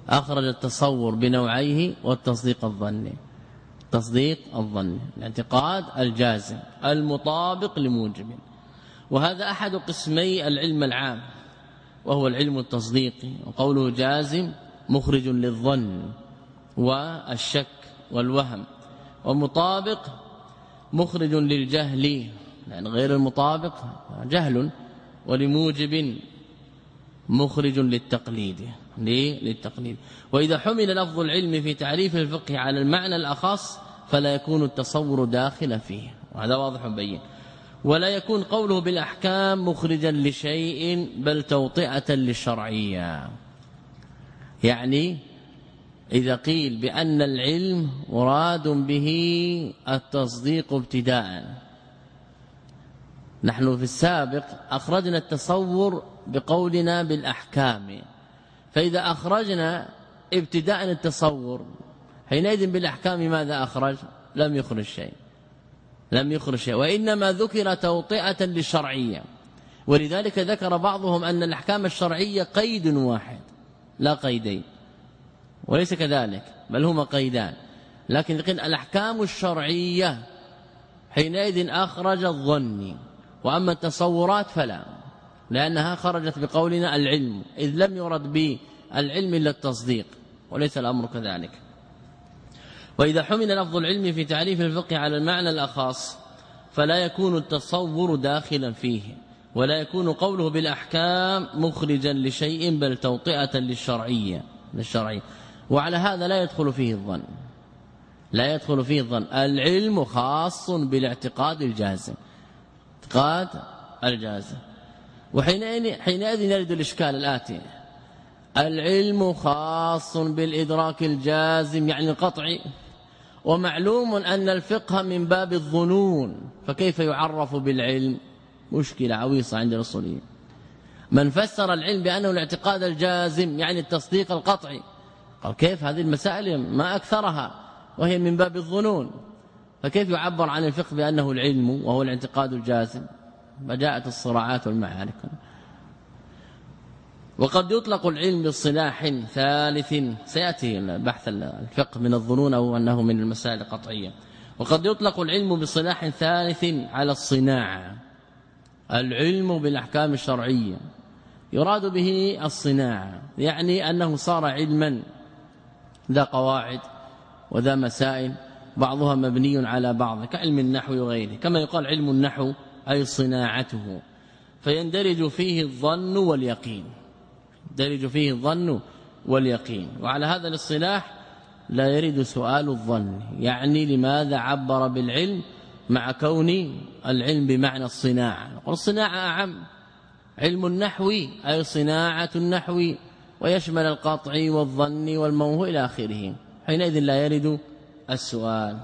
أخرج التصور بنوعيه والتصديق الظني. تصديق الظني الاعتقاد الجازم المطابق لموجب. وهذا أحد قسمي العلم العام وهو العلم التصديقي وقوله جازم مخرج للظن والشك والوهم ومطابق مخرج للجهل لأن غير المطابق جهل ولموجب. مخرج للتقليد. ليه؟ للتقليد. وإذا حمل لفظ العلم في تعريف الفقه على المعنى الأخص فلا يكون التصور داخلا فيه. وهذا واضح بين ولا يكون قوله بالأحكام مخرجا لشيء بل توطئة للشرعية. يعني إذا قيل بأن العلم مراد به التصديق ابتداء. نحن في السابق أخرجنا التصور بقولنا بالأحكام. فإذا أخرجنا ابتداء التصور حينئذ بالأحكام ماذا أخرج؟ لم يخرج شيء. لم يخرج شيء. وإنما ذكر توطئة للشرعية. ولذلك ذكر بعضهم أن الأحكام الشرعية قيد واحد لا قيدين. وليس كذلك بل هما قيدان. لكن الأحكام الشرعية حينئذ أخرج الظن وأما التصورات فلا. لأنها خرجت بقولنا العلم إذ لم يرد بالعلم إلا التصديق وليس الأمر كذلك. وإذا حمل لفظ العلم في تعريف الفقه على المعنى الأخاص فلا يكون التصور داخلا فيه ولا يكون قوله بالأحكام مخرجا لشيء بل توطئة للشرعية للشرعية. وعلى هذا لا يدخل فيه الظن. لا يدخل فيه الظن. العلم خاص بالاعتقاد الجازم. اعتقاد الجازم. وحينئذ حينئذ يرد الإشكال الآتي. العلم خاص بالإدراك الجازم يعني القطعي ومعلوم أن الفقه من باب الظنون. فكيف يعرف بالعلم؟ مشكلة عويصة عند الاصوليين من فسر العلم بأنه الاعتقاد الجازم يعني التصديق القطعي قال كيف هذه المسائل؟ ما أكثرها. وهي من باب الظنون. فكيف يعبر عن الفقه بأنه العلم وهو الاعتقاد الجازم؟ فجاءت الصراعات والمعارك. وقد يطلق العلم بالصلاح ثالث سيأتي بحث الفقه من الظنون أو أنه من المسائل القطعية. وقد يطلق العلم بصلاح ثالث على الصناعة. العلم بالأحكام الشرعية. يراد به الصناعة يعني أنه صار علما. ذا قواعد وذا مسائل بعضها مبني على بعض كعلم النحو وغيره. كما يقال علم النحو أي صناعته فيندرج فيه الظن واليقين. يندرج فيه الظن واليقين. وعلى هذا الاصطلاح لا يرد سؤال الظن. يعني لماذا عبر بالعلم مع كون العلم بمعنى الصناعة؟ نقول الصناعة أعم. علم النحو أي صناعة النحو ويشمل القطع والظن والموه إلى آخره. حينئذ لا يرد السؤال.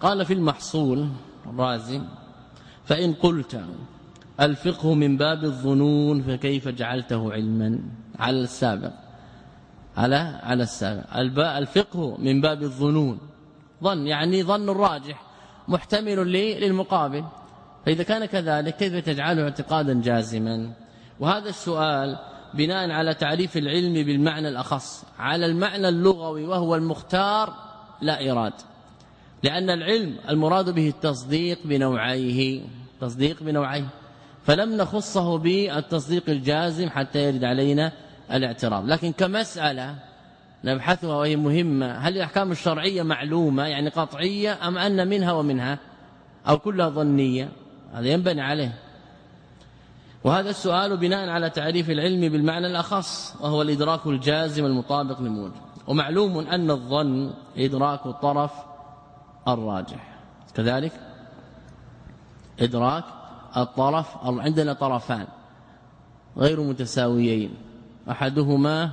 قال في المحصول الرازي فإن قلت الفقه من باب الظنون فكيف جعلته علما؟ على السابق. على على السابق. الفقه من باب الظنون. ظن يعني ظن الراجح محتمل للمقابل. فإذا كان كذلك كيف تجعله اعتقادا جازما؟ وهذا السؤال بناء على تعريف العلم بالمعنى الأخص. على المعنى اللغوي وهو المختار لا إراد لأن العلم المراد به التصديق بنوعيه تصديق بنوعيه. فلم نخصه بالتصديق الجازم حتى يرد علينا الاعتراض. لكن كمسألة نبحثها وهي مهمة هل الأحكام الشرعية معلومة يعني قطعية أم أن منها ومنها؟ أو كلها ظنية؟ هذا ينبني عليه. وهذا السؤال بناء على تعريف العلم بالمعنى الأخص وهو الإدراك الجازم المطابق للموجب ومعلوم أن الظن إدراك الطرف الراجح. كذلك إدراك الطرف عندنا طرفان غير متساويين. أحدهما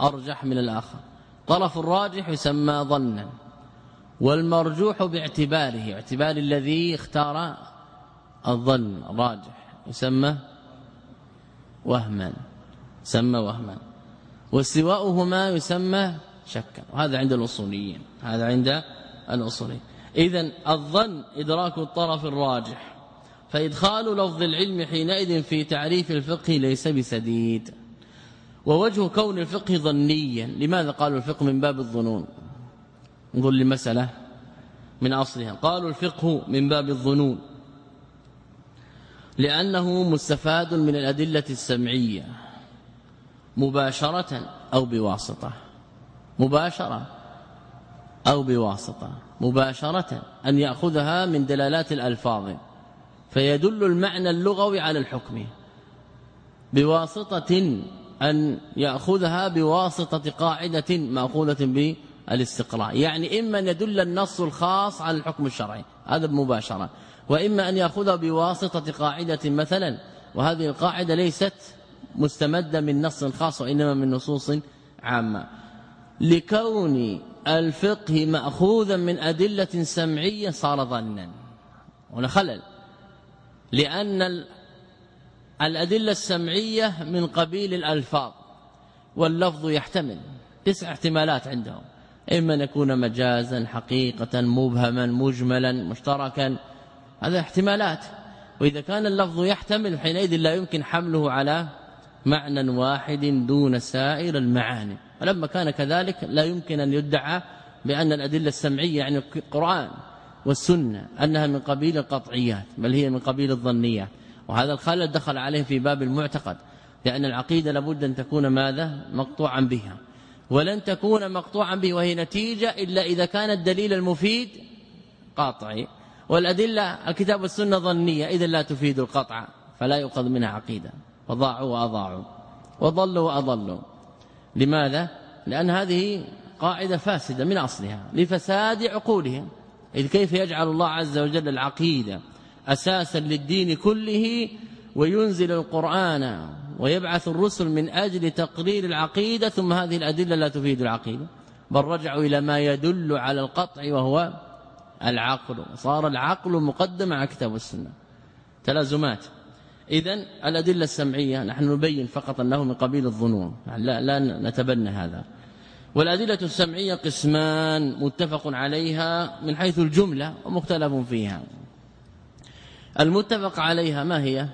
أرجح من الآخر. طرف الراجح يسمى ظنا والمرجوح باعتباره اعتبار الذي اختار الظن راجح يسمى وهما يسمى وهما واستواؤهما يسمى شكا. وهذا عند الأصوليين هذا عند الأصوليين. اذا الظن إدراك الطرف الراجح فإدخال لفظ العلم حينئذ في تعريف الفقه ليس بسديد. ووجه كون الفقه ظنيا لماذا قالوا الفقه من باب الظنون؟ نقول لمساله من أصلها قالوا الفقه من باب الظنون لأنه مستفاد من الأدلة السمعية مباشرة أو بواسطة مباشرة أو بواسطة. مباشرة أن يأخذها من دلالات الألفاظ فيدل المعنى اللغوي على الحكم. بواسطة أن يأخذها بواسطة قاعدة مأخوذة بالاستقراء يعني إما أن يدل النص الخاص على الحكم الشرعي هذا مباشرة وإما أن يأخذها بواسطة قاعدة مثلا وهذه القاعدة ليست مستمدة من نص خاص وإنما من نصوص عامة. لكون الفقه مأخوذا من أدلة سمعية صار ظنا. هنا خلل. لأن الأدلة السمعية من قبيل الألفاظ واللفظ يحتمل. تسع احتمالات عندهم. إما أن يكون مجازا حقيقة مبهما مجملا مشتركا. هذا احتمالات. وإذا كان اللفظ يحتمل حينئذ لا يمكن حمله على معنى واحد دون سائر المعاني. ولما كان كذلك لا يمكن أن يدعى بأن الأدلة السمعية يعني القرآن والسنة أنها من قبيل القطعيات بل هي من قبيل الظنيات. وهذا الخلل دخل عليه في باب المعتقد لأن العقيدة لابد أن تكون ماذا؟ مقطوعا بها. ولن تكون مقطوعا به وهي نتيجة إلا إذا كان الدليل المفيد قاطعي. والأدلة الكتاب والسنة ظنية إذا لا تفيد القطع فلا يؤخذ منها عقيدة. وضاعوا وأضاعوا وضلوا وأضلوا. لماذا؟ لأن هذه قاعدة فاسدة من أصلها لفساد عقولهم. إذ كيف يجعل الله عز وجل العقيدة أساسا للدين كله وينزل القرآن ويبعث الرسل من أجل تقرير العقيدة ثم هذه الأدلة لا تفيد العقيدة. بل رجعوا إلى ما يدل على القطع وهو العقل. صار العقل مقدم على كتاب السنة. تلازمات. اذا الأدلة السمعية نحن نبين فقط أنه من قبيل الظنون. لا, لا نتبنى هذا. والأدلة السمعية قسمان متفق عليها من حيث الجملة ومختلف فيها. المتفق عليها ما هي؟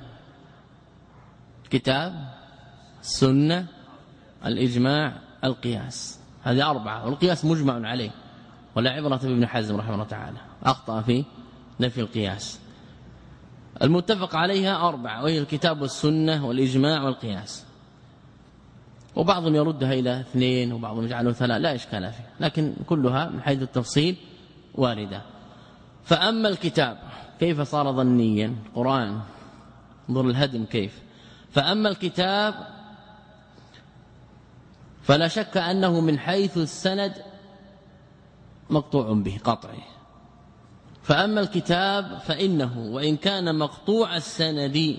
كتاب السنة الإجماع القياس. هذه أربعة والقياس مجمع عليه. ولا عبرة بابن حزم رحمه الله تعالى. أخطأ في نفي القياس. المتفق عليها أربعة وهي الكتاب والسنة والإجماع والقياس. وبعضهم يردها إلى اثنين وبعضهم يجعله ثلاث لا إشكال فيه. لكن كلها من حيث التفصيل واردة. فأما الكتاب كيف صار ظنيا؟ قرآن انظر الهدم كيف. فأما الكتاب فلا شك أنه من حيث السند مقطوع به قطعي. فأما الكتاب فإنه وإن كان مقطوع السند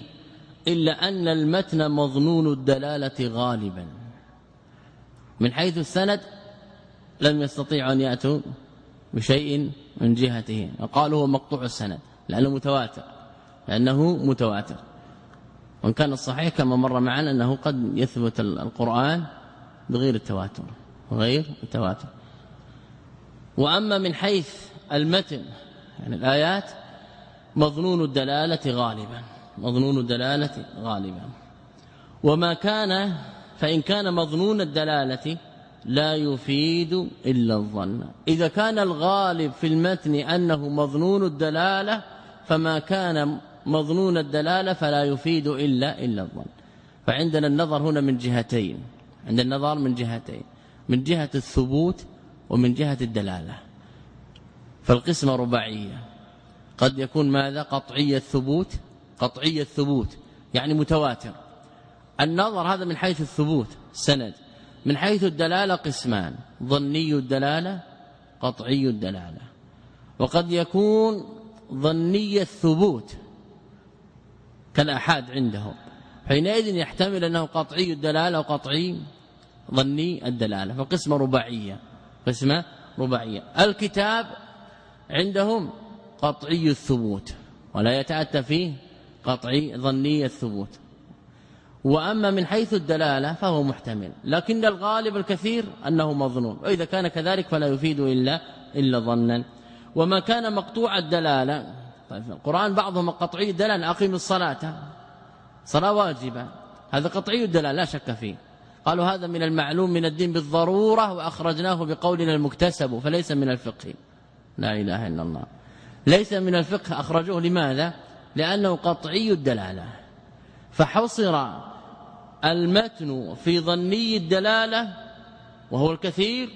إلا أن المتن مظنون الدلالة غالبا. من حيث السند لم يستطيعوا أن يأتوا بشيء من جهته. وقالوا هو مقطوع السند لأنه متواتر لأنه متواتر. وإن كان الصحيح كما مر معنا أنه قد يثبت القرآن بغير التواتر غير التواتر. وأما من حيث المتن يعني الآيات مظنون الدلالة غالبا مظنون الدلالة غالبا. وما كان فإن كان مظنون الدلالة لا يفيد إلا الظن. إذا كان الغالب في المتن أنه مظنون الدلالة فما كان مظنون الدلالة فلا يفيد إلا إلا الظن. فعندنا النظر هنا من جهتين عند النظر من جهتين من جهة الثبوت ومن جهة الدلالة. فالقسمة رباعية. قد يكون ماذا؟ قطعي الثبوت قطعي الثبوت يعني متواتر. النظر هذا من حيث الثبوت سند. من حيث الدلالة قسمان. ظني الدلالة قطعي الدلالة. وقد يكون ظني الثبوت كالآحاد عندهم. حينئذ يحتمل أنه قطعي الدلالة وقطعي ظني الدلالة. فقسمه رباعية. قسمة رباعية. الكتاب عندهم قطعي الثبوت ولا يتأتى فيه قطعي ظني الثبوت. وأما من حيث الدلالة فهو محتمل لكن الغالب الكثير أنه مظنون وإذا كان كذلك فلا يفيد إلا إلا ظنا. وما كان مقطوع الدلالة طيب القرآن بعضهم قطعي الدلالة اقيم الصلاة صلاة واجبة هذا قطعي الدلالة لا شك فيه. قالوا هذا من المعلوم من الدين بالضرورة وأخرجناه بقولنا المكتسب فليس من الفقه. لا إله إلا الله. ليس من الفقه أخرجوه لماذا؟ لأنه قطعي الدلالة. فحصر المتن في ظني الدلالة وهو الكثير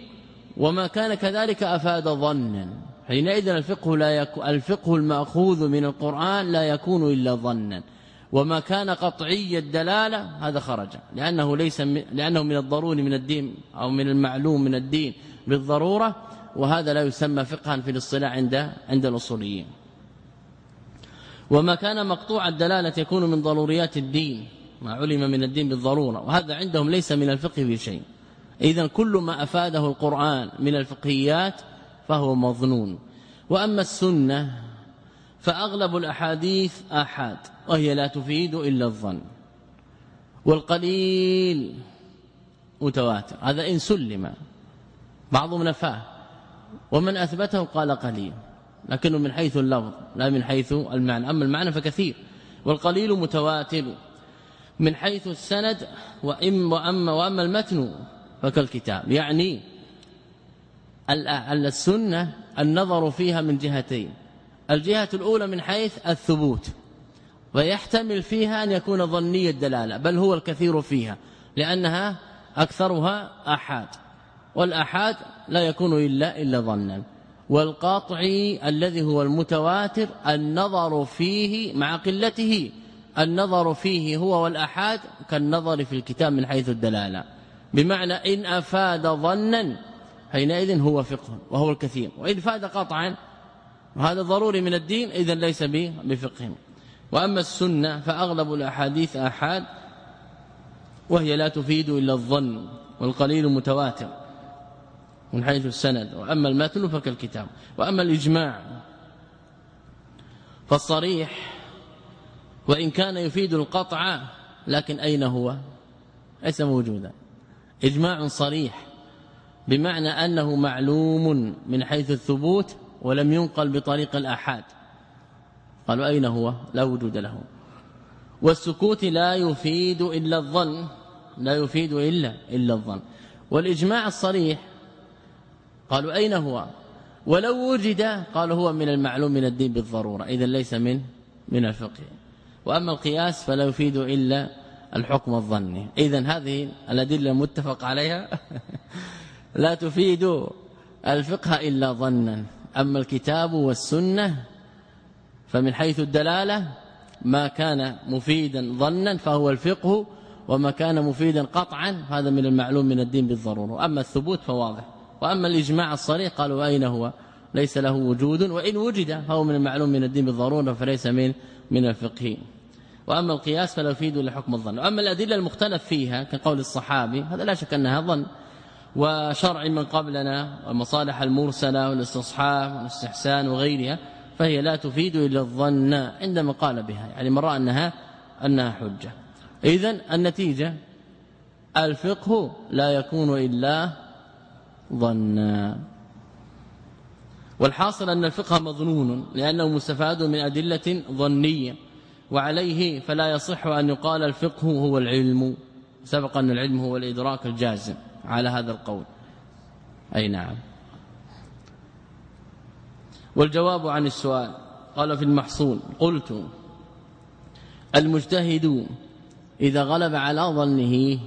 وما كان كذلك أفاد ظنا. حينئذ الفقه لا يكون الفقه المأخوذ من القرآن لا يكون إلا ظنا. وما كان قطعي الدلالة هذا خرج. لأنه ليس لأنه من الضروري من الدين أو من المعلوم من الدين بالضرورة. وهذا لا يسمى فقها في الاصطلاح عند عند الأصوليين. وما كان مقطوع الدلالة يكون من ضروريات الدين ما علم من الدين بالضرورة وهذا عندهم ليس من الفقه بشيء اذا كل ما أفاده القرآن من الفقهيات فهو مظنون. وأما السنة فأغلب الأحاديث آحاد وهي لا تفيد إلا الظن. والقليل متواتر هذا إن سلم بعضهم نفاه. ومن أثبته قال قليل لكنه من حيث اللفظ لا من حيث المعنى. أما المعنى فكثير والقليل متواتر من حيث السند وإم واما وأما المتن فكالكتاب. يعني السنة النظر فيها من جهتين. الجهة الأولى من حيث الثبوت ويحتمل فيها أن يكون ظني الدلالة بل هو الكثير فيها لأنها أكثرها أحاد. والأحاد لا يكون إلا إلا ظنا. والقاطعي الذي هو المتواتر النظر فيه مع قلته. النظر فيه هو والأحاد كالنظر في الكتاب من حيث الدلالة. بمعنى إن أفاد ظنا حينئذ هو فقه وهو الكثير. وإن فاد قطعا وهذا ضروري من الدين اذا ليس بفقه. وأما السنة فأغلب الأحاديث أحاد وهي لا تفيد إلا الظن والقليل متواتر من حيث السند. وأما المتن فكالكتاب. وأما الإجماع فالصريح وإن كان يفيد القطع لكن أين هو؟ ليس موجودا. إجماع صريح بمعنى أنه معلوم من حيث الثبوت ولم ينقل بطريق الآحاد. قالوا أين هو؟ لا وجود له. والسكوت لا يفيد إلا الظن. لا يفيد إلا إلا الظن. والإجماع الصريح قالوا أين هو؟ ولو وجد قالوا هو من المعلوم من الدين بالضرورة إذا ليس من من الفقه. وأما القياس فلا يفيد إلا الحكم الظني. اذا هذه الأدلة المتفق عليها لا تفيد الفقه إلا ظنا. أما الكتاب والسنة فمن حيث الدلالة ما كان مفيدا ظنا فهو الفقه وما كان مفيدا قطعا هذا من المعلوم من الدين بالضرورة. أما الثبوت فواضح. وأما الإجماع الصريح قالوا أين هو؟ ليس له وجود وإن وجد فهو من المعلوم من الدين بالضرورة فليس من من الفقه. وأما القياس فلا يفيد الا حكم الظن. اما الأدلة المختلف فيها كقول الصحابي هذا لا شك أنها ظن. وشرع من قبلنا والمصالح المرسلة والاستصحاب والاستحسان وغيرها فهي لا تفيد إلا الظن عندما قال بها. يعني من رأى أنها أنها حجة. اذا النتيجة الفقه لا يكون إلا ظنا والحاصل أن الفقه مظنون لأنه مستفاد من أدلة ظنية وعليه فلا يصح أن يقال الفقه هو العلم. سبق أن العلم هو الإدراك الجازم على هذا القول. أي نعم. والجواب عن السؤال قال في المحصول قلت المجتهد إذا غلب على ظنه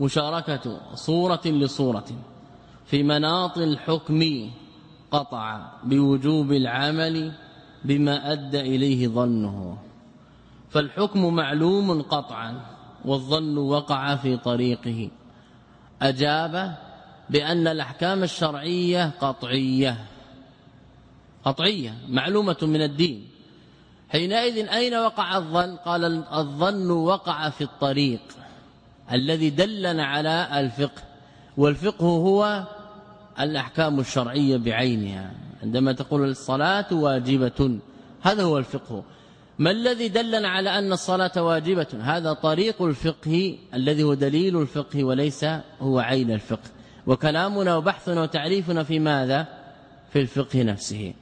مشاركة صورة لصورة. في مناط الحكم قطع بوجوب العمل بما أدى إليه ظنه. فالحكم معلوم قطعا والظن وقع في طريقه. أجاب بأن الأحكام الشرعية قطعية. قطعية معلومة من الدين. حينئذ أين وقع الظن؟ قال الظن وقع في الطريق الذي دلنا على الفقه. والفقه هو الأحكام الشرعية بعينها. عندما تقول الصلاة واجبة هذا هو الفقه. ما الذي دلنا على أن الصلاة واجبة؟ هذا طريق الفقه الذي هو دليل الفقه وليس هو عين الفقه. وكلامنا وبحثنا وتعريفنا في ماذا؟ في الفقه نفسه.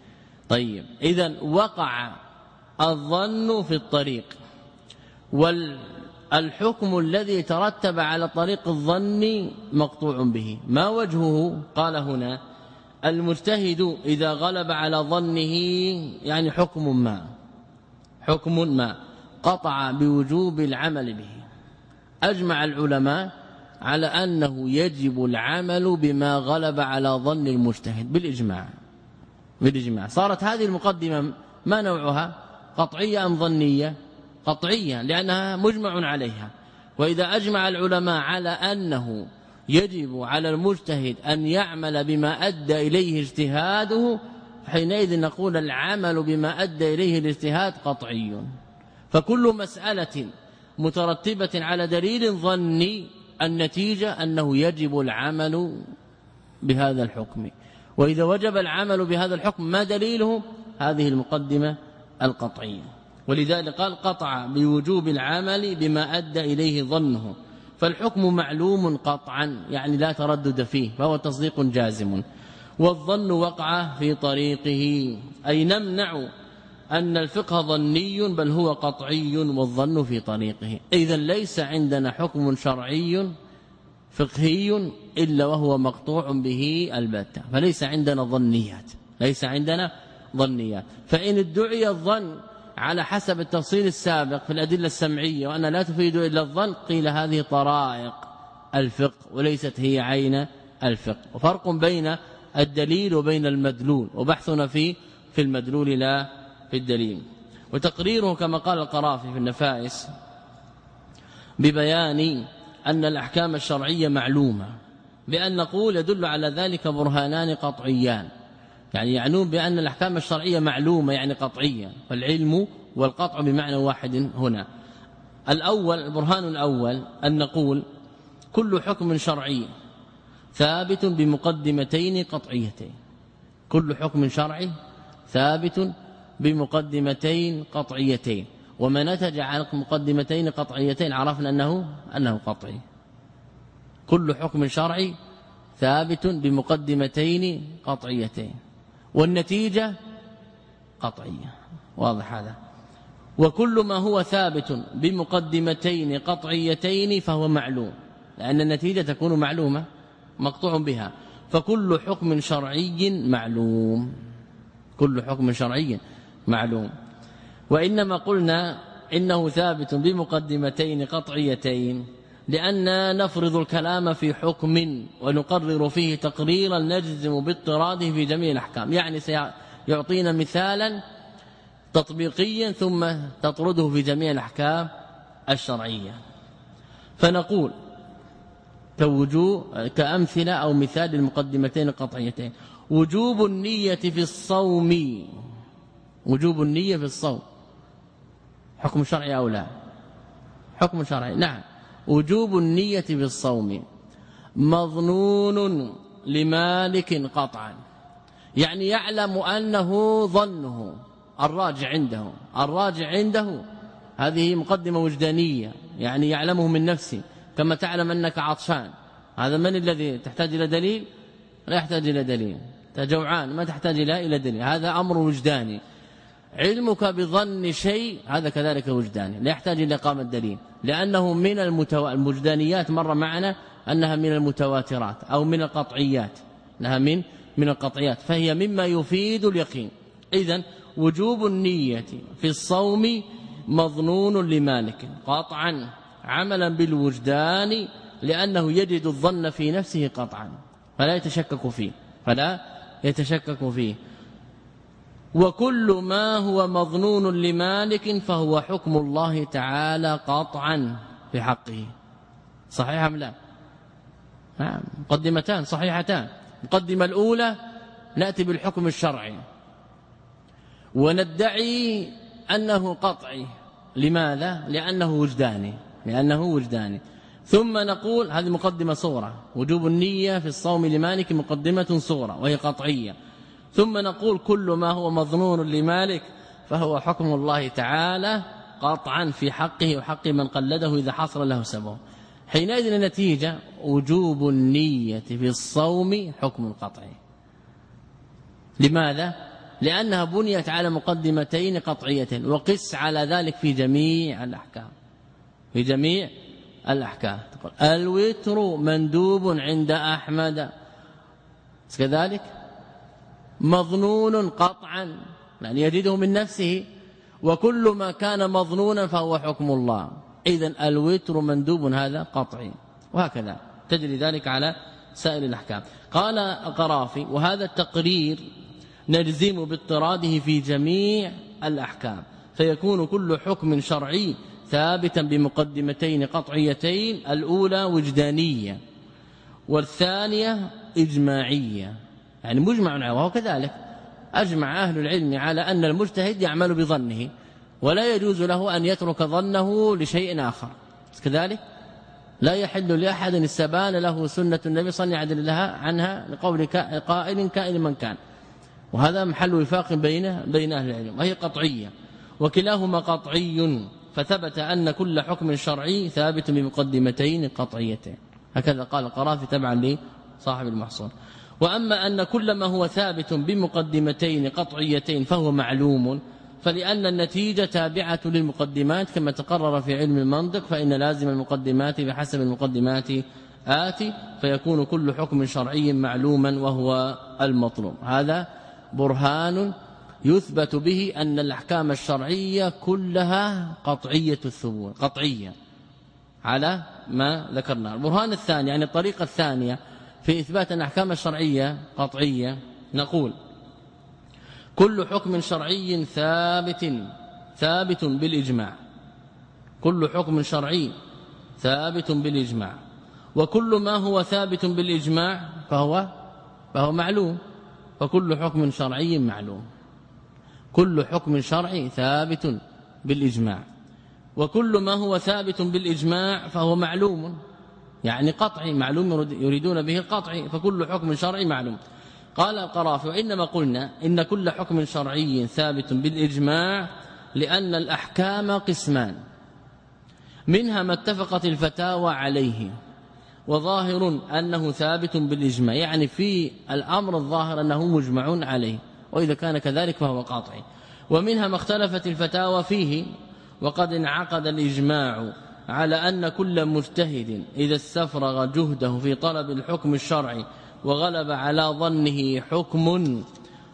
طيب اذا وقع الظن في الطريق والحكم الذي ترتب على طريق الظن مقطوع به. ما وجهه؟ قال هنا المجتهد إذا غلب على ظنه يعني حكم ما حكم ما قطع بوجوب العمل به. أجمع العلماء على أنه يجب العمل بما غلب على ظن المجتهد. بالإجماع بالإجماع. صارت هذه المقدمة ما نوعها؟ قطعية أم ظنية؟ قطعية لأنها مجمع عليها. وإذا أجمع العلماء على أنه يجب على المجتهد أن يعمل بما أدى إليه اجتهاده حينئذ نقول العمل بما أدى إليه الاجتهاد قطعي. فكل مسألة مترتبة على دليل ظني النتيجة أنه يجب العمل بهذا الحكم. وإذا وجب العمل بهذا الحكم ما دليله؟ هذه المقدمة القطعية. ولذلك قال قطع بوجوب العمل بما أدى إليه ظنه. فالحكم معلوم قطعا يعني لا تردد فيه فهو تصديق جازم. والظن وقع في طريقه. أي نمنع أن الفقه ظني بل هو قطعي والظن في طريقه. اذا ليس عندنا حكم شرعي فقهي إلا وهو مقطوع به البتة. فليس عندنا ظنيات ليس عندنا ظنيات. فإن ادعي الظن على حسب التفصيل السابق في الأدلة السمعية وأن لا تفيد إلا الظن قيل هذه طرائق الفقه وليست هي عين الفقه. وفرق بين الدليل وبين المدلول وبحثنا في في المدلول لا في الدليل. وتقريره كما قال القرافي في النفائس ببيان أن الأحكام الشرعية معلومة بأن نقول يدل على ذلك برهانان قطعيان. يعني يعنون بأن الأحكام الشرعية معلومة يعني قطعية فالعلم والقطع بمعنى واحد هنا. الأول البرهان الأول أن نقول كل حكم شرعي ثابت بمقدمتين قطعيتين. كل حكم شرعي ثابت بمقدمتين قطعيتين. وما نتج عن مقدمتين قطعيتين عرفنا أنه أنه قطعي. كل حكم شرعي ثابت بمقدمتين قطعيتين. والنتيجة قطعية. واضح هذا. وكل ما هو ثابت بمقدمتين قطعيتين فهو معلوم لأن النتيجة تكون معلومة مقطوع بها. فكل حكم شرعي معلوم. كل حكم شرعي معلوم. وإنما قلنا إنه ثابت بمقدمتين قطعيتين. لأننا نفرض الكلام في حكم ونقرر فيه تقريرا نجزم باضطراده في جميع الأحكام. يعني سيعطينا مثالا تطبيقيا ثم تطرده في جميع الأحكام الشرعية. فنقول كوجوب كأمثلة أو مثال للمقدمتين القطعيتين. وجوب النية في الصوم وجوب النية في الصوم. حكم شرعي أو لا؟ حكم شرعي. نعم. وجوب النية في الصوم مظنون لمالك قطعا. يعني يعلم أنه ظنه الراجع عنده الراجع عنده. هذه مقدمة وجدانية يعني يعلمه من نفسه كما تعلم أنك عطشان. هذا من الذي تحتاج إلى دليل؟ لا يحتاج إلى دليل. جوعان ما تحتاج إلى دليل. هذا أمر وجداني. علمك بظن شيء هذا كذلك وجداني لا يحتاج إلى إقامة دليل. لأنه من. المجدانيات مر معنا أنها من المتواترات أو من القطعيات. أنها من من القطعيات. فهي مما يفيد اليقين. اذا وجوب النية في الصوم مظنون لمالك. قطعا. عملا بالوجدان لأنه يجد الظن في نفسه قطعا. فلا يتشكك فيه. فلا يتشكك فيه. وكل ما هو مظنون لمالك فهو حكم الله تعالى قطعا في حقه. صحيح أم لا؟ نعم مقدمتان صحيحتان. المقدمة الأولى نأتي بالحكم الشرعي. وندعي أنه قطعي. لماذا؟ لأنه وجداني. لأنه وجداني. ثم نقول هذه مقدمة صوره وجوب النية في الصوم لمالك مقدمة صوره وهي قطعية. ثم نقول كل ما هو مظنون لمالك فهو حكم الله تعالى قطعا في حقه وحق من قلده إذا حصل له سبب. حينئذ النتيجة وجوب النية في الصوم حكم قطعي لماذا؟ لأنها بنيت على مقدمتين قطعيتين وقس على ذلك في جميع الأحكام. في جميع الأحكام. تقول الوتر مندوب عند أحمد. كذلك؟ مظنون قطعا يعني يجده من نفسه وكل ما كان مظنونا فهو حكم الله. اذا الوتر مندوب هذا قطعي. وهكذا تجري ذلك على سائر الأحكام. قال القرافي وهذا التقرير نلزم باضطراده في جميع الأحكام. فيكون كل حكم شرعي ثابتا بمقدمتين قطعيتين الأولى وجدانية والثانية إجماعية. يعني مجمع عليه وهو كذلك. أجمع أهل العلم على أن المجتهد يعمل بظنه ولا يجوز له أن يترك ظنه لشيء آخر. كذلك لا يحل لأحد استبان له سنة النبي صلى الله عليه وسلم عنها لقول قائل كائن من كان. وهذا محل وفاق بين بين أهل العلم وهي قطعية. وكلاهما قطعي فثبت أن كل حكم شرعي ثابت بمقدمتين قطعيتين. هكذا قال القرافي تبعا لصاحب المحصول. وأما أن كل ما هو ثابت بمقدمتين قطعيتين فهو معلوم فلأن النتيجة تابعة للمقدمات كما تقرر في علم المنطق فإن لازم المقدمات بحسب المقدمات آتي فيكون كل حكم شرعي معلوما وهو المطلوب. هذا برهان يثبت به أن الأحكام الشرعية كلها قطعية الثبوت قطعية على ما ذكرنا. البرهان الثاني يعني الطريقة الثانية في إثبات الأحكام الشرعية قطعية نقول كل حكم شرعي ثابت ثابت بالإجماع. كل حكم شرعي ثابت بالإجماع. وكل ما هو ثابت بالإجماع فهو فهو معلوم. فكل حكم شرعي معلوم. كل حكم شرعي ثابت بالإجماع. وكل ما هو ثابت بالإجماع فهو معلوم. يعني قطعي معلوم يريدون به القطعي فكل حكم شرعي معلوم. قال القرافي وانما قلنا إن كل حكم شرعي ثابت بالإجماع لأن الأحكام قسمان. منها ما اتفقت الفتاوى عليه وظاهر أنه ثابت بالإجماع. يعني في الأمر الظاهر أنه مجمع عليه وإذا كان كذلك فهو قاطع ومنها ما اختلفت الفتاوى فيه وقد انعقد الإجماع. على أن كل مجتهد إذا استفرغ جهده في طلب الحكم الشرعي وغلب على ظنه حكم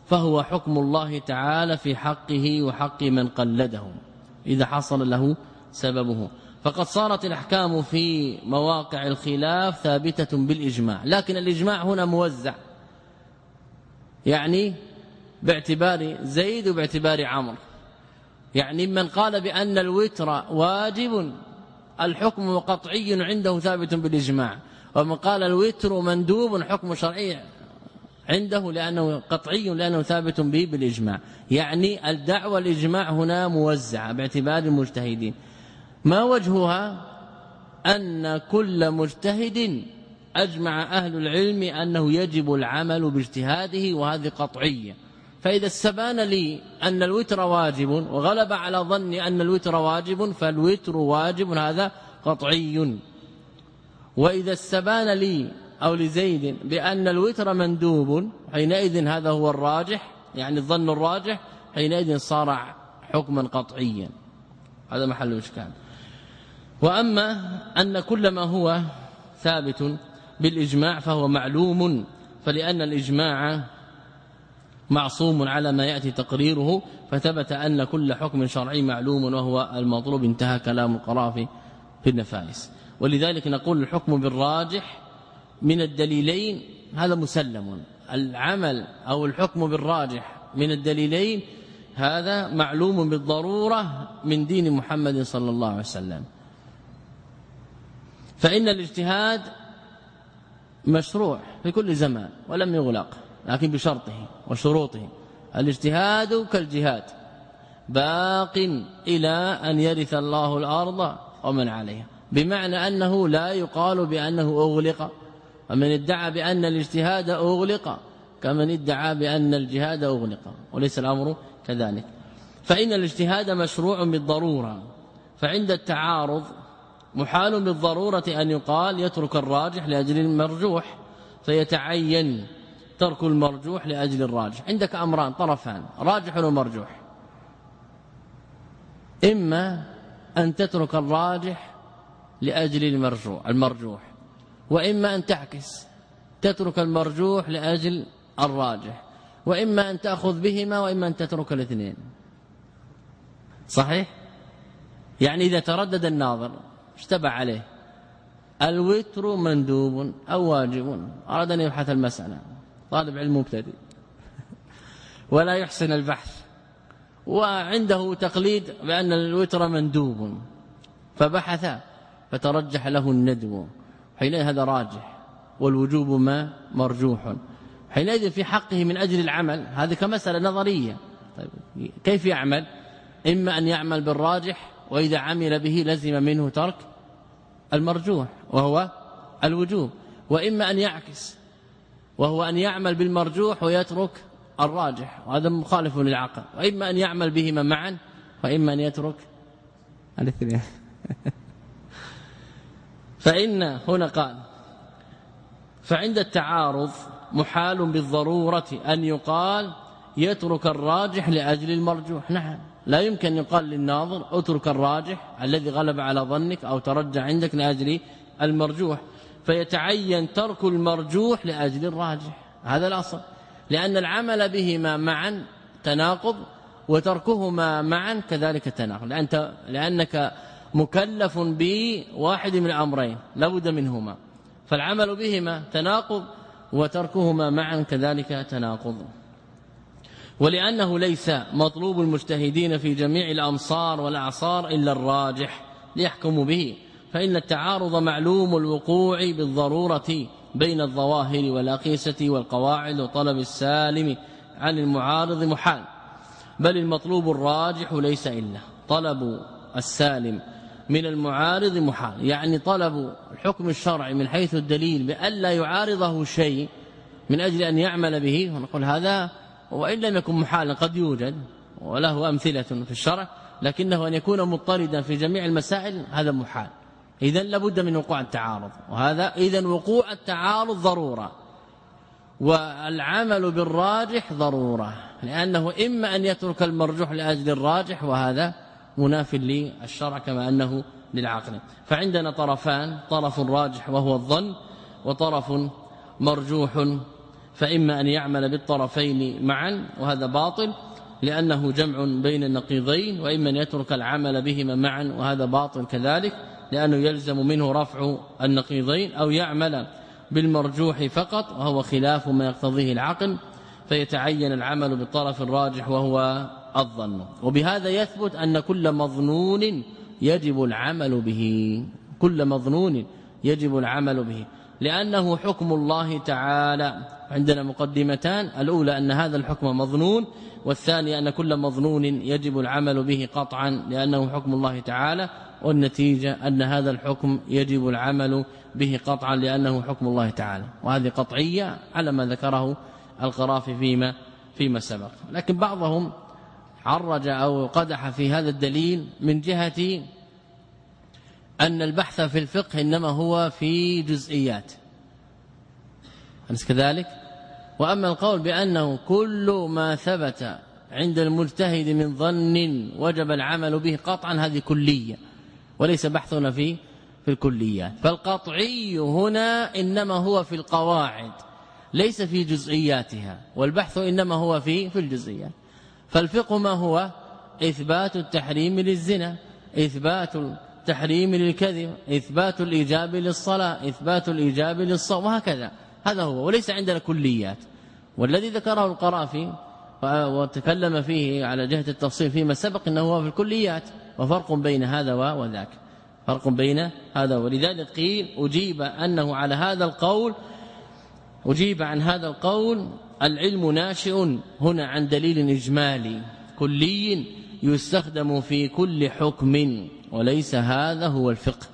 فهو حكم الله تعالى في حقه وحق من قلده. إذا حصل له سببه. فقد صارت الأحكام في مواقع الخلاف ثابتة بالإجماع. لكن الإجماع هنا موزع. يعني باعتبار زيد وباعتبار عمرو. يعني من قال بأن الوتر واجب الحكم قطعي عنده ثابت بالإجماع. ومن قال الوتر مندوب حكم شرعي عنده لأنه قطعي لأنه ثابت به بالإجماع. يعني الدعوة الإجماع هنا موزعة باعتبار المجتهدين. ما وجهها؟ أن كل مجتهد أجمع أهل العلم أنه يجب العمل باجتهاده وهذه قطعية. فإذا استبان لي أن الوتر واجب وغلب على ظني أن الوتر واجب فالوتر واجب هذا قطعي. وإذا استبان لي أو لزيد بأن الوتر مندوب حينئذ هذا هو الراجح يعني الظن الراجح حينئذ صار حكما قطعيا. هذا محل إشكال. وأما أن كل ما هو ثابت بالإجماع فهو معلوم فلأن الإجماع معصوم على ما يأتي تقريره فثبت أن كل حكم شرعي معلوم وهو المطلوب انتهى كلام القرافي في النفائس ولذلك نقول الحكم بالراجح من الدليلين هذا مسلم. العمل أو الحكم بالراجح من الدليلين هذا معلوم بالضرورة من دين محمد صلى الله عليه وسلم. فإن الاجتهاد مشروع في كل زمان ولم يغلق. لكن بشرطه وشروطه. الاجتهاد كالجهاد. باق إلى أن يرث الله الأرض ومن عليها. بمعنى أنه لا يقال بأنه أغلق. ومن ادعى بأن الاجتهاد أغلق كمن ادعى بأن الجهاد أغلق. وليس الأمر كذلك. فإن الاجتهاد مشروع بالضرورة. فعند التعارض محال بالضرورة أن يقال يترك الراجح لأجل المرجوح فيتعين ترك المرجوح لأجل الراجح. عندك أمران طرفان راجح ومرجوح إما أن تترك الراجح لأجل المرجوح المرجوح وإما أن تعكس تترك المرجوح لأجل الراجح وإما أن تأخذ بهما وإما أن تترك الاثنين. صحيح؟ يعني إذا تردد الناظر اشتبع عليه. الوتر مندوب أو واجب أراد أن يبحث المسألة. طالب علم مبتدئ. ولا يحسن البحث. وعنده تقليد بأن الوتر مندوب. فبحث فترجح له الندب. حينئذ هذا راجح. والوجوب ما مرجوح. حينئذ في حقه من أجل العمل. هذه كمسألة نظرية. طيب كيف يعمل؟ إما أن يعمل بالراجح وإذا عمل به لزم منه ترك المرجوح وهو الوجوب. وإما أن يعكس. وهو أن يعمل بالمرجوح ويترك الراجح وهذا مخالف للعقل. وإما أن يعمل بهما معا وإما أن يترك الاثنين. فإن هنا قال فعند التعارض محال بالضرورة أن يقال يترك الراجح لأجل المرجوح. نعم لا يمكن يقال للناظر اترك الراجح الذي غلب على ظنك أو ترجع عندك لأجل المرجوح. فيتعين ترك المرجوح لأجل الراجح. هذا الأصل. لأن العمل بهما معا تناقض وتركهما معا كذلك تناقض. لأنت لأنك مكلف بواحد من الأمرين لابد منهما. فالعمل بهما تناقض وتركهما معا كذلك تناقض. ولأنه ليس مطلوب المجتهدين في جميع الأمصار والأعصار إلا الراجح ليحكموا به. فإن التعارض معلوم الوقوع بالضرورة بين الظواهر والأقيسة والقواعد وطلب السالم عن المعارض محال بل المطلوب الراجح ليس إلا طلب السالم من المعارض محال. يعني طلب الحكم الشرعي من حيث الدليل بأن لا يعارضه شيء من أجل أن يعمل به ونقول هذا وإن لم يكن محالا قد يوجد وله أمثلة في الشرع لكنه أن يكون مضطردا في جميع المسائل هذا محال. اذا لابد من وقوع التعارض. وهذا اذا وقوع التعارض ضرورة. والعمل بالراجح ضرورة. لأنه إما أن يترك المرجوح لأجل الراجح وهذا مناف للشرع كما أنه للعقل. فعندنا طرفان طرف راجح وهو الظن وطرف مرجوح فإما أن يعمل بالطرفين معا وهذا باطل لأنه جمع بين النقيضين وإما أن يترك العمل بهما معا وهذا باطل كذلك. لأنه يلزم منه رفع النقيضين أو يعمل بالمرجوح فقط وهو خلاف ما يقتضيه العقل فيتعين العمل بالطرف الراجح وهو الظن. وبهذا يثبت أن كل مظنون يجب العمل به. كل مظنون يجب العمل به. لأنه حكم الله تعالى. عندنا مقدمتان الأولى أن هذا الحكم مظنون والثانية أن كل مظنون يجب العمل به قطعا لأنه حكم الله تعالى. والنتيجة أن هذا الحكم يجب العمل به قطعا لأنه حكم الله تعالى وهذه قطعية على ما ذكره القرافي فيما فيما سبق. لكن بعضهم عرج أو قدح في هذا الدليل من جهة أن البحث في الفقه إنما هو في جزئيات. أليس كذلك؟ وأما القول بأنه كل ما ثبت عند المجتهد من ظن وجب العمل به قطعا هذه كلية. وليس بحثنا في في الكليات فالقطعي هنا إنما هو في القواعد ليس في جزئياتها والبحث إنما هو في في الجزئيات. فالفقه ما هو؟ إثبات التحريم للزنا إثبات التحريم للكذب إثبات الإيجاب للصلاة إثبات الإيجاب للصوم وهكذا. هذا هو وليس عندنا كليات والذي ذكره القرافي وتكلم فيه على جهة التفصيل فيما سبق إنه هو في الكليات. وفرق بين هذا وذاك. فرق بين هذا ولذلك قيل أجيب أنه على هذا القول أجيب عن هذا القول العلم ناشئ هنا عن دليل إجمالي كلي يستخدم في كل حكم وليس هذا هو الفقه.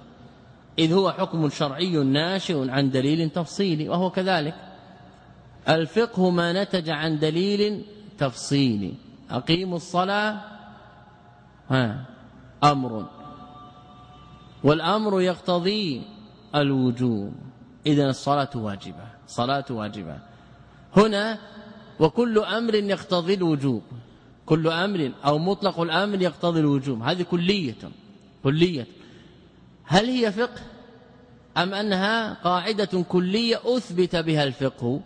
إذ هو حكم شرعي ناشئ عن دليل تفصيلي وهو كذلك. الفقه ما نتج عن دليل تفصيلي. أقيموا الصلاة. ها. أمر. والأمر يقتضي الوجوب. إذن الصلاة واجبة صلاة واجبة. هنا وكل أمر يقتضي الوجوب. كل أمر أو مطلق الأمر يقتضي الوجوب. هذه كلية كلية. هل هي فقه أم أنها قاعدة كلية أثبت بها الفقه؟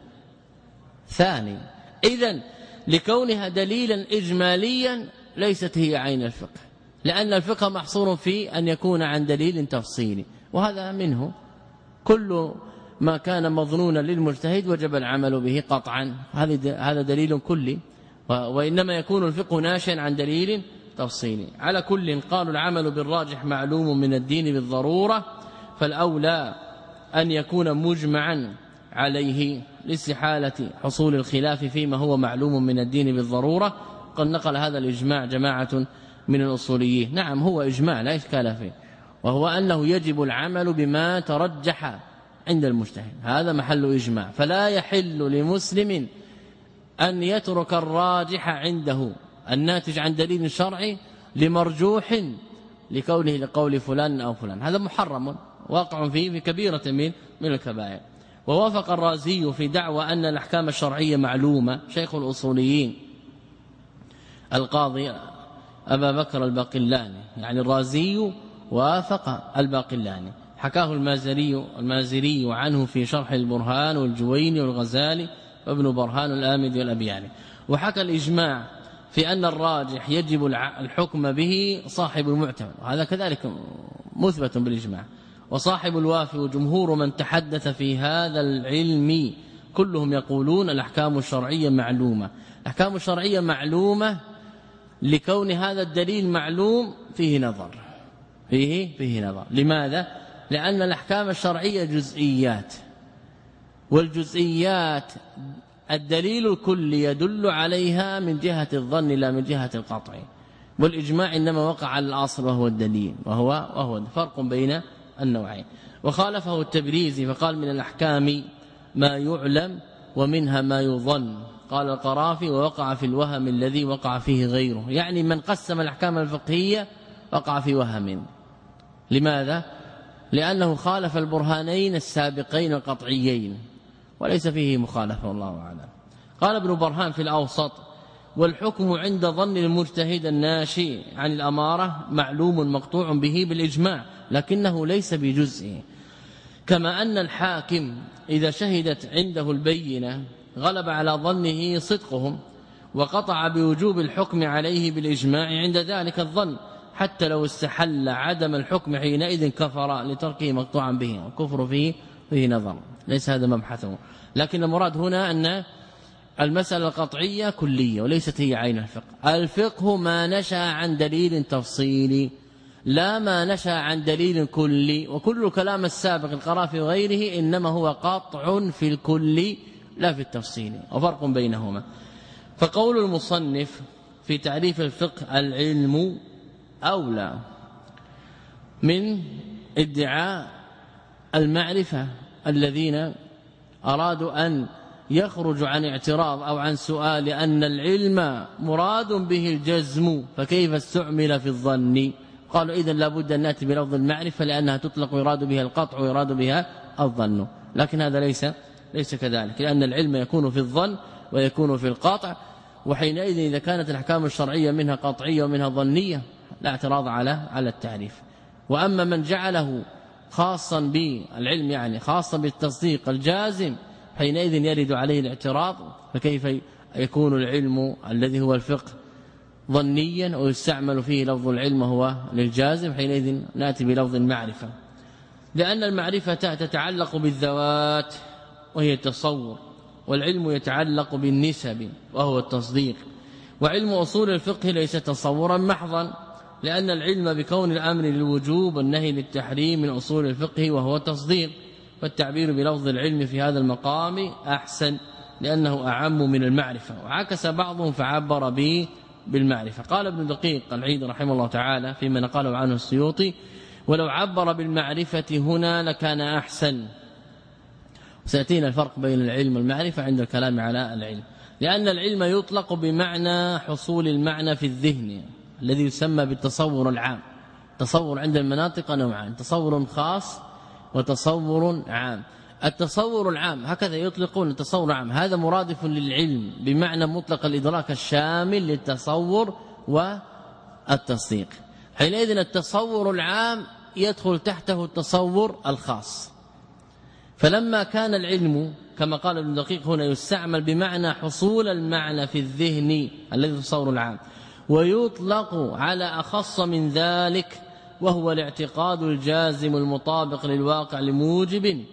ثاني إذا لكونها دليلا إجماليا ليست هي عين الفقه. لأن الفقه محصور في أن يكون عن دليل تفصيلي وهذا منه. كل ما كان مظنونا للمجتهد وجب العمل به قطعا. هذا دليل كلي. وإنما يكون الفقه ناشئا عن دليل تفصيلي. على كل قالوا العمل بالراجح معلوم من الدين بالضرورة فالأولى أن يكون مجمعا عليه لاستحالة حصول الخلاف فيما هو معلوم من الدين بالضرورة. قد نقل هذا الإجماع جماعة من الأصوليين. نعم هو إجماع لا إشكال فيه. وهو أنه يجب العمل بما ترجح عند المجتهد. هذا محل إجماع. فلا يحل لمسلم أن يترك الراجح عنده الناتج عن دليل شرعي لمرجوح لكونه لقول فلان أو فلان. هذا محرم واقع فيه في كبيرة من من الكبائر. ووافق الرازي في دعوى أن الأحكام الشرعية معلومة. شيخ الأصوليين القاضي أبا بكر الباقلاني يعني الرازي وافق الباقلاني. حكاه المازري المازري عنه في شرح البرهان والجويني والغزالي وابن برهان الآمدي والأبياني. وحكى الإجماع في أن الراجح يجب الحكم به صاحب المعتمد وهذا كذلك مثبت بالإجماع. وصاحب الوافي وجمهور من تحدث في هذا العلم كلهم يقولون الأحكام الشرعية معلومة. الأحكام الشرعية معلومة لكون هذا الدليل معلوم فيه نظر. فيه؟ فيه نظر. لماذا؟ لأن الأحكام الشرعية جزئيات. والجزئيات الدليل الكلي يدل عليها من جهة الظن لا من جهة القطع. والإجماع إنما وقع على الأصل وهو الدليل. وهو وهو فرق بين النوعين. وخالفه التبريزي فقال من الأحكام ما يعلم ومنها ما يظن. قال القرافي ووقع في الوهم الذي وقع فيه غيره. يعني من قسم الأحكام الفقهية وقع في وهم. لماذا؟ لأنه خالف البرهانين السابقين القطعيين وليس فيه مخالفة والله أعلم. قال ابن برهان في الأوسط والحكم عند ظن المجتهد الناشي عن الأمارة معلوم مقطوع به بالإجماع لكنه ليس بجزء كما أن الحاكم إذا شهدت عنده البينة غلب على ظنه صدقهم وقطع بوجوب الحكم عليه بالإجماع عند ذلك الظن حتى لو استحل عدم الحكم حينئذ كفر لتركه مقطوعا به. الكفر فيه فيه نظر ليس هذا مبحثه. لكن المراد هنا أن المسألة القطعية كلية وليست هي عين الفقه. الفقه ما نشأ عن دليل تفصيلي لا ما نشأ عن دليل كلي وكل الكلام السابق القرافي وغيره إنما هو قطع في الكل لا في التفصيل وفرق بينهما. فقول المصنف في تعريف الفقه العلم أولى من ادعاء المعرفة الذين أرادوا أن يخرج عن اعتراض أو عن سؤال لأن العلم مراد به الجزم فكيف استعمل في الظن؟ قالوا اذا لابد أن نأتي بلفظ المعرفة لأنها تطلق ويراد بها القطع ويراد بها الظن لكن هذا ليس ليس كذلك لأن العلم يكون في الظن ويكون في القطع وحينئذ إذا كانت الأحكام الشرعية منها قطعية ومنها ظنية لا اعتراض على على التعريف. وأما من جعله خاصا بالعلم يعني خاصا بالتصديق الجازم حينئذ يرد عليه الاعتراض فكيف يكون العلم الذي هو الفقه ظنيا ويستعمل فيه لفظ العلم هو للجازم حينئذ نأتي بلفظ المعرفة. لأن المعرفة تتعلق بالذوات. وهي التصور والعلم يتعلق بالنسب وهو التصديق. وعلم أصول الفقه ليس تصورا محضا لأن العلم بكون الأمر للوجوب والنهي للتحريم من أصول الفقه وهو تصديق فالتعبير بلفظ العلم في هذا المقام أحسن لأنه أعم من المعرفة. وعكس بعضهم فعبر به بالمعرفة. قال ابن دقيق العيد رحمه الله تعالى فيما نقله عنه السيوطي ولو عبر بالمعرفة هنا لكان أحسن سيأتينا الفرق بين العلم والمعرفة عند الكلام على العلم. لأن العلم يطلق بمعنى حصول المعنى في الذهن الذي يسمى بالتصور العام. تصور عند المناطق نوعان تصور خاص وتصور عام. التصور العام هكذا يطلقون التصور العام هذا مرادف للعلم بمعنى مطلق الإدراك الشامل للتصور والتصديق. حينئذ التصور العام يدخل تحته التصور الخاص. فلما كان العلم كما قال ابن دقيق هنا يستعمل بمعنى حصول المعنى في الذهن الذي تصور العام ويطلق على أخص من ذلك وهو الاعتقاد الجازم المطابق للواقع لموجب.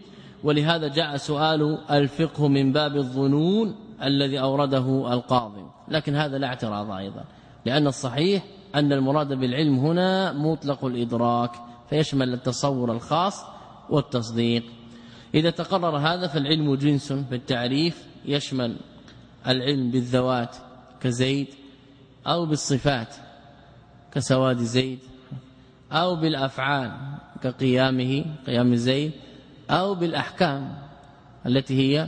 ولهذا جاء سؤال الفقه من باب الظنون الذي أورده القاضي. لكن هذا لا اعتراض أيضا لأن الصحيح أن المراد بالعلم هنا مطلق الإدراك فيشمل التصور الخاص والتصديق. إذا تقرر هذا فالعلم جنس في التعريف يشمل العلم بالذوات كزيد أو بالصفات كسواد زيد أو بالأفعال كقيامه قيام زيد أو بالأحكام التي هي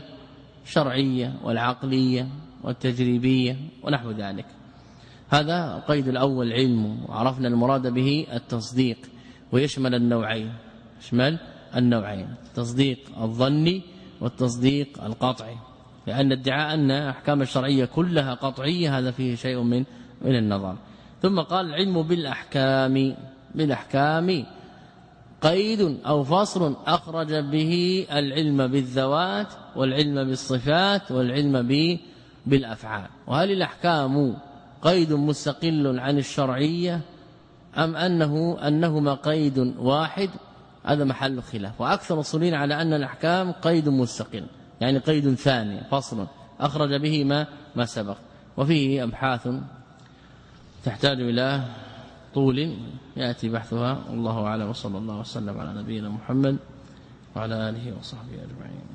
شرعية والعقلية والتجريبية ونحو ذلك. هذا القيد الأول علم وعرفنا المراد به التصديق ويشمل النوعين يشمل النوعين التصديق الظني والتصديق القطعي لأن ادعاء أن أحكام الشرعية كلها قطعية هذا فيه شيء من من النظر. ثم قال العلم بالأحكام بالأحكام قيد أو فصل أخرج به العلم بالذوات والعلم بالصفات والعلم بالأفعال. وهل الأحكام قيد مستقل عن الشرعية أم أنه أنهما قيد واحد؟ هذا محل خلاف. وأكثر الصلين على أن الأحكام قيد مستقل يعني قيد ثاني فصل. أخرج به ما ما سبق. وفيه أبحاث تحتاج إلى طول. يأتي بحثها. والله أعلم. وصلى الله وسلم على نبينا محمد وعلى آله وصحبه أجمعين.